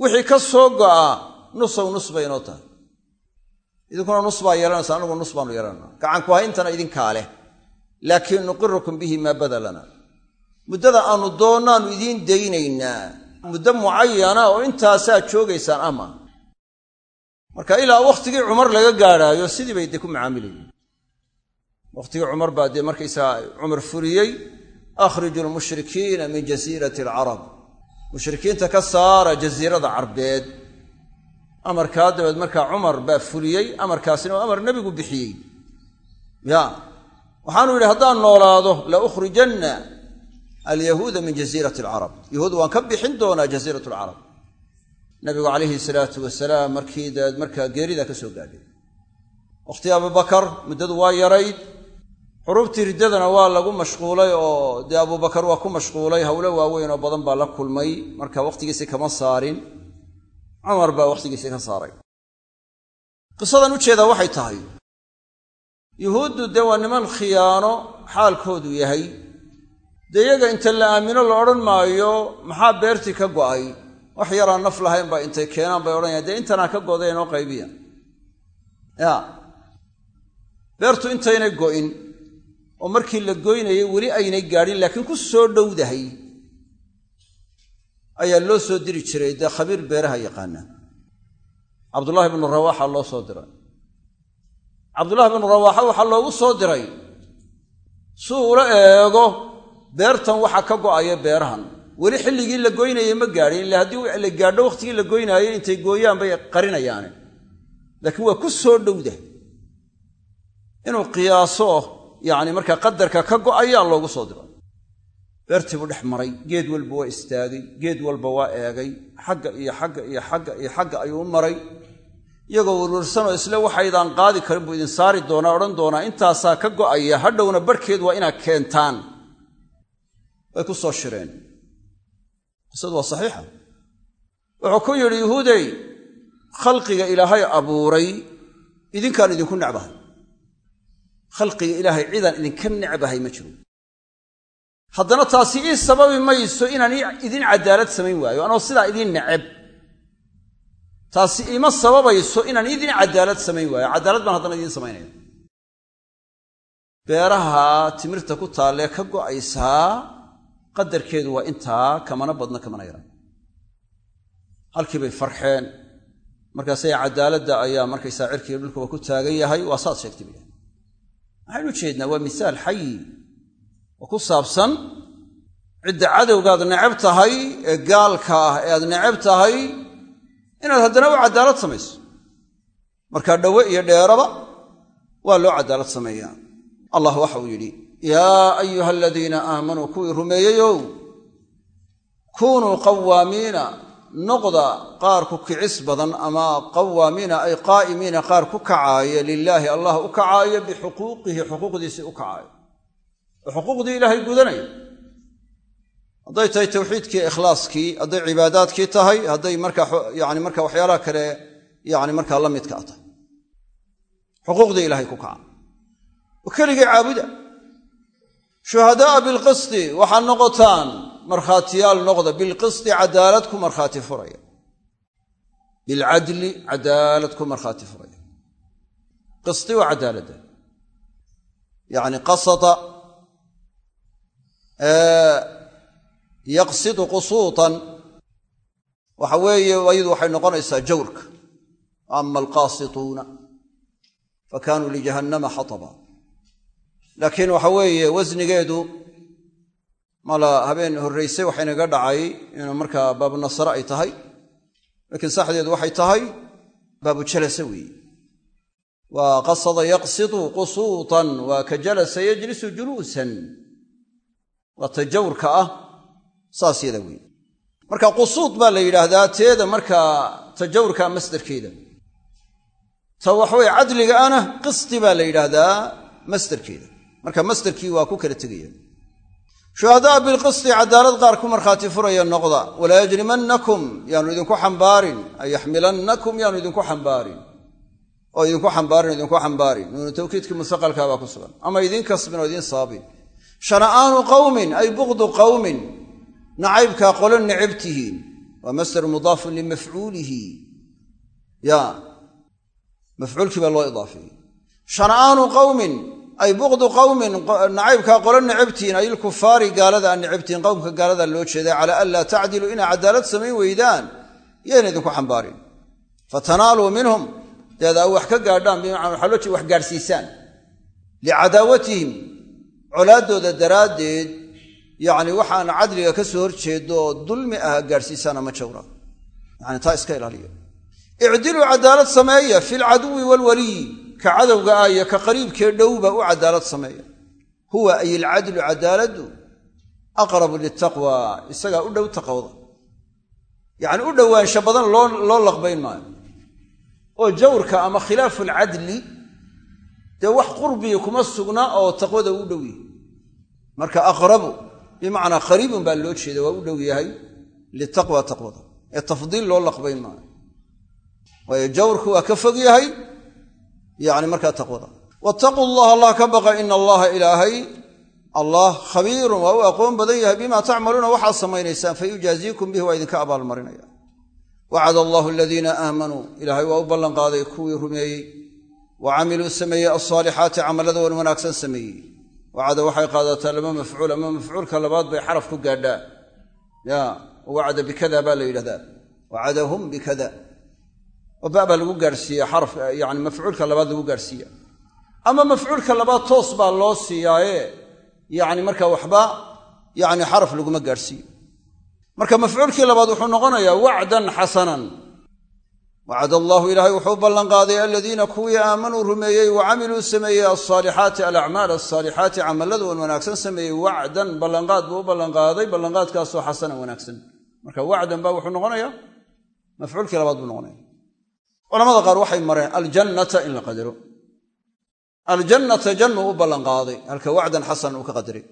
Wixii ka soo go'a nusow nus bay inoo tahay idinkuna nus baa yeelanaysa anagu nus baanu yeelanaa gacanku hayntana idinkaa leh laakiin nuqirukum bihi maa bada lana muddada aanu doonaannu idiin daynaynaa. Muddo mucayana oo intaasaa joogaysaan ama. Marka ilaa wakhtigii cumar laga gaadhaayo sidii bay dee ku macaamilayeen wakhtigii cumar baa dee markaysaa cumar furiyey akhriju lmushrikiina min jasiirati alcarab mushrikiinta ka saara jasiirada carbeed amarkaa dabeed markaa cumar baa fuliyey amarkaasina waa amar nebigu bixiyey. Ya waxaanu yidhi haddaan noolaado la ukhrijanna alyahuuda min jasiirati alcarab yahuud waan ka bixin doonaa jasiirat alcarab nabigu calayhi salaatu wasalaam markii dabeed markaa geerida ka soo gaadhay. Wakhti abubakar muddadu waa yarayd. Xuruubtii riddadana waa lagu mashquulay oo dee abubakar waa ku mashquulay howlo waaweyn oo badan baa la kulmay. Marka wakhtigiisii kama saarin cumar baa wakhtigiisii ka saaray. Qisadan u jeedaa waxay tahay yuhuuddu dee waa niman khiyaano xaalkoodu yahay. Dee iyaga inta la aamino la odhan maayo maxaa beertii ka go'ay? Wax yaraan naf lahayn baa intay keenaan bay odhanayaan dee intanaa ka goday inoo qaybiya ya beertu intaynay go'in oo markii la goynayay weli aynay gaadhin laakiin ku soo dhowdahay ayaa loo soo diri jiray dee khabiir beeraha yaqaana cabdullaahi bnu rawaaxa loo soo diray. Cabdullaahi bnu rawaaxa waxaa loogu soo diray si ula eego beertan waxa ka go'aya beerahan. Weli xilligii la goynayay ma gaadhin illa haddii la gaadho wakhtigii la goynaayay intay gooyaan bay qarinayaane laakiin waa ku soo dhowda. Inuu qiyaaso yacni markaa qadarka ka go'ayaa loogu soo diray beertii buu dhex maray geed walba waa istaagay geed walba waa eegay xagga iyo xagga iyo xagga iyo xagga ayuu u maray. Iyagoo werwarsanoo isle waxaydaan qaadi karin buu idin saari doonaa odhan doonaa intaasaa ka go'aya hadhowna barhkeed waa inaad keentaan. Way ku soo shireen. Qisadu waa saxiixa. Wuxuu ku yidhi yuhuudey khalqiga ilaahay abuuray idinkaan idinku necbahay. Khalqiga ilaahay cidaan idinka necbahay ma jiro haddana taasi ii sababi mayso inaan idin cadaalad samayn waayo anoo sidaa idiin neceb. Taasi iima sababayso inaan idin cadaalad samayn waayo. Cadaalad baan haddana idiin samaynaya beeraha timirta ku taallee ka go'aysaa qadarkeedu waa intaa kamana badna kamana yaran halkii bay farxeen. Markaasay cadaaladda ayaa markaysaa cirkiiyo dhulkaba ku taagan yahay waa saad sheegtay ba waxaynu ujeednaa waa misaal xayi oo ku saabsan cidda cadowgaad necab tahay ee gaalka ah ee aad necab tahay inaad haddana u cadaalad samayso. Markaa dhowe iyo dheeraba waa loo cadaalad sameeyaa. Allah waxa uu yidhi yaa ayuha aladiina aamanuu kuwii rumeeyeyow kunuu qawaamiina noqda qaar ku kicis badan ama qawaamiina ay qaa'imiina qaar ku kacaaya lilaahi allah u kacaaya bixuquuqihi xuquuqdiisii u kacaaya oo xuquuqdii ilaahay gudanaya hadday tahay tawxiidkii ikhlaaskii hadday cibaadaadkii tahay hadday markaa yani marka waxyaalaha kale yani markaa la midka a tahay. Xuquuqdii ilaahay ku kaca oo keligii caabuda. Shuhadaaa bilqisti waxaad noqotaan markhaatiyaal noqda. Bilqisti cadaalad ku markhaati furaya. Bilcadli cadaalad ku markhaati furaya. Qisti waa cadaaladda yacni qasata yaqsidu qusuutan waxa weeye ayadu waxay noqonaysaa jawrka. Ama alqaasituuna fa lijahannama xataba. Laakiin waxa weeye wasnigeedu mala habeen horraysay waxaynaga dhacay inuu markaa baabu nasre ay tahay. Laakiin saxdeedu waxay tahay baabu jalasa weeye. Waa qasada yaqsidu qusuutan waa ka jalasa yajlisu juluusan waa ta jawrka ah saas yada weeye marka qusuud baa la yidhaahdaa teeda markaa tajawurkaa masdarkeeda. Ta waxaweye cadliga ana qisti baa la yidhaahdaa masdarkeeda. Marka masdarkii waa ku kala tegaya shuhadaa bilqisti cadaalad qaar ku markhaati furaya noqda. Walaa yajrimannakum yaanu idinku xambaarin. Ay yaxmilannakum yaanu idinku xambaarin. Oo idinku xambaarin idinku xambaarin. Nuunu tawkiidkii mustaqalkaa baa ku sugan. Ama idiin kasbin oo idiin sababin shana'aanu qawmin ay buqdu qawmin nacaybkaa qolo necab tihiin waa masdar mudaafun limafcuulihi. Ya mafcuulkii baa loo idaafeeyey shana'aanu qawmin ay buqdu qawmin nacaybkaa qolo necabtihiin ay ilkufaari gaalada aan necabtihiin qowmka gaalada loo jeeda calaa an laa tacdilu inaa cadaalad samayn weydaan yayna idinku xambaarin. Fatanaaluu minhum deed aa wax ka gaadhaan bimacana colaaddooda daraaddeed yacni waxaan cadliga ka soo horjeedo oo dulmi ah gaadhsiisaan ama jawra. Yani taa iska ilaaliya icdiluu cadaalad sameeya fi lcaduwi waalwaliyi ka cadowga ah iyo ka qariibkee dhowba u cadaalad sameeya. Huwa ay ilcadlu cadaaladdu aqrabu litaqwa isagaa u dhow taqwada yacni u dhowaansho badan loo laqbayn maayo. Oo jawrka ama khilaafu alcadli dee wax qurbiya kuma sugna oo taqwada u dhow yahay. Marka aqrabu bimacnaa qariibun baa loo jeeda waa u dhow yahay litaqwa taqwada. Ee tafdiil loo laqbayn maayo. Waayo jawrku waa ka fog yahay yani markaa taqwada. Wattaquu llaha allah ka baqa ina allaha ilaahay allah khabiirun waa u aqoon badan yahay bima tacmaluuna waxaad samaynaysaan fayujaaziikum bihi waa idinka abaalmarinaya. Wacada allahu aladiina aamanuu ilaahay waa u ballanqaaday kuwii rumeeyey wa camiluu sameeyey alsaalixaati camallada wan wanaagsan sameeyey wacada waxay qaadataa laba mafcuul ama mafcuulka labaad bay xaraf ku gaadhaa ya wacada bikada baa la yidhahdaa wacadahum bikada oo lagu gaadhsiiya xaraf yani mafcuulka labaad lagu gaadhsiiya ama mafcuulka labaad toos baa loo siiyaaye yani marka waxba yani xaraf laguma gaadhsiiyo marka mafcuulkii labaad wuxuu noqonayaa wacdan xasanan wacad allaahu ilaahay wuxuu u ballanqaaday aladiina kuwii aamanuu rumeeyey wa camiluu sameeyey alsaalixaati alacmaal alsaalixaati camallada wan wanaagsan sameeyey wacdan ballanqaad buu u ballanqaaday ballanqaadkaasoo xasanan wanaagsan marka wacdan baa wuxuu noqonayaa mafcuulkii labaad buu noqonaya culamada qaar waxay mareen aljannata in la qadaro aljannata jannu u ballanqaaday halka wacdan xasan uu ka qadaray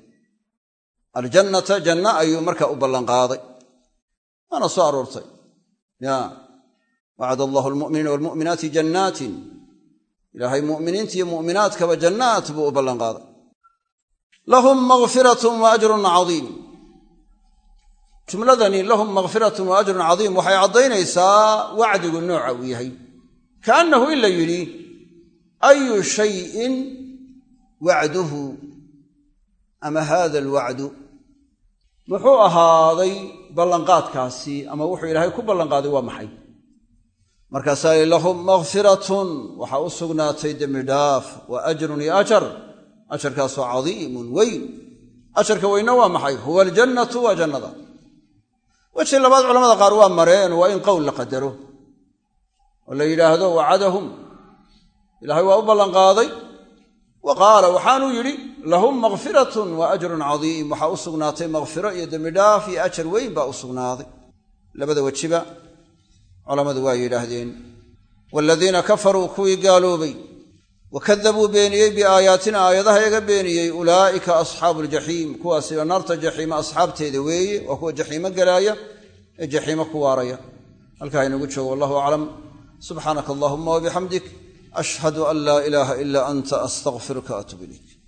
aljannata ya wacad allahu almu'miniina walmu'minaati jannaatin ilaahay mu'miniinta iyo mu'minaadkaba jannaat buu u ballanqaaday lahum makfiratun wa ajrun cadiim jumladani lahum makfiratun wa ajrun cadiim waxay caddaynaysaa wacdigu nooca uu yahay kaannahu in la yidhi ayu shayin wacduhu ama hada alwacdu muxuu ahaaday ballanqaadkaasi ama wuxuu ilaahay ku ballanqaaday waa maxay markaasaa lahum makfiratun waxaa u sugnaatay dembi dhaaf wa ajrun iyo ajar. Ajarkaasoo cadiimun weyn. Ajarka weyna waa maxay? Huwa aljannatu waa jannada. Weji labaad culamada qaar waa mareen waa in qowl la qadaro. Oo la yidhaahdo wacadahum. Ilaahay waa u ballanqaaday. Wa qaala waxaanuu yidhi lahum makfiratun wa ajrun cadiim. Waxaa u sugnaatay makfiro iyo dembidhaaf iyo ajar weyn baa u sugnaaday. Labada wejiba culammadu waa yidhaahdeen waaladiina kafaruu kuwii gaaloobay wa kadabuu beeniyey biaayaatina aayadaha yaga beeniyey ulaa'ika asxaabu aljaxiim kuwaasiba naarta jaxiima asxaabteeda weeye waa kuwa jaxiimo galaaya ee jaxiimo ku waaraya. Halkaa inagu joogo wallahu aclam. Subxaanaka allahuma wabixamdik ashhadu an laa ilaaha ilaa anta astaqfiruka atub ilayk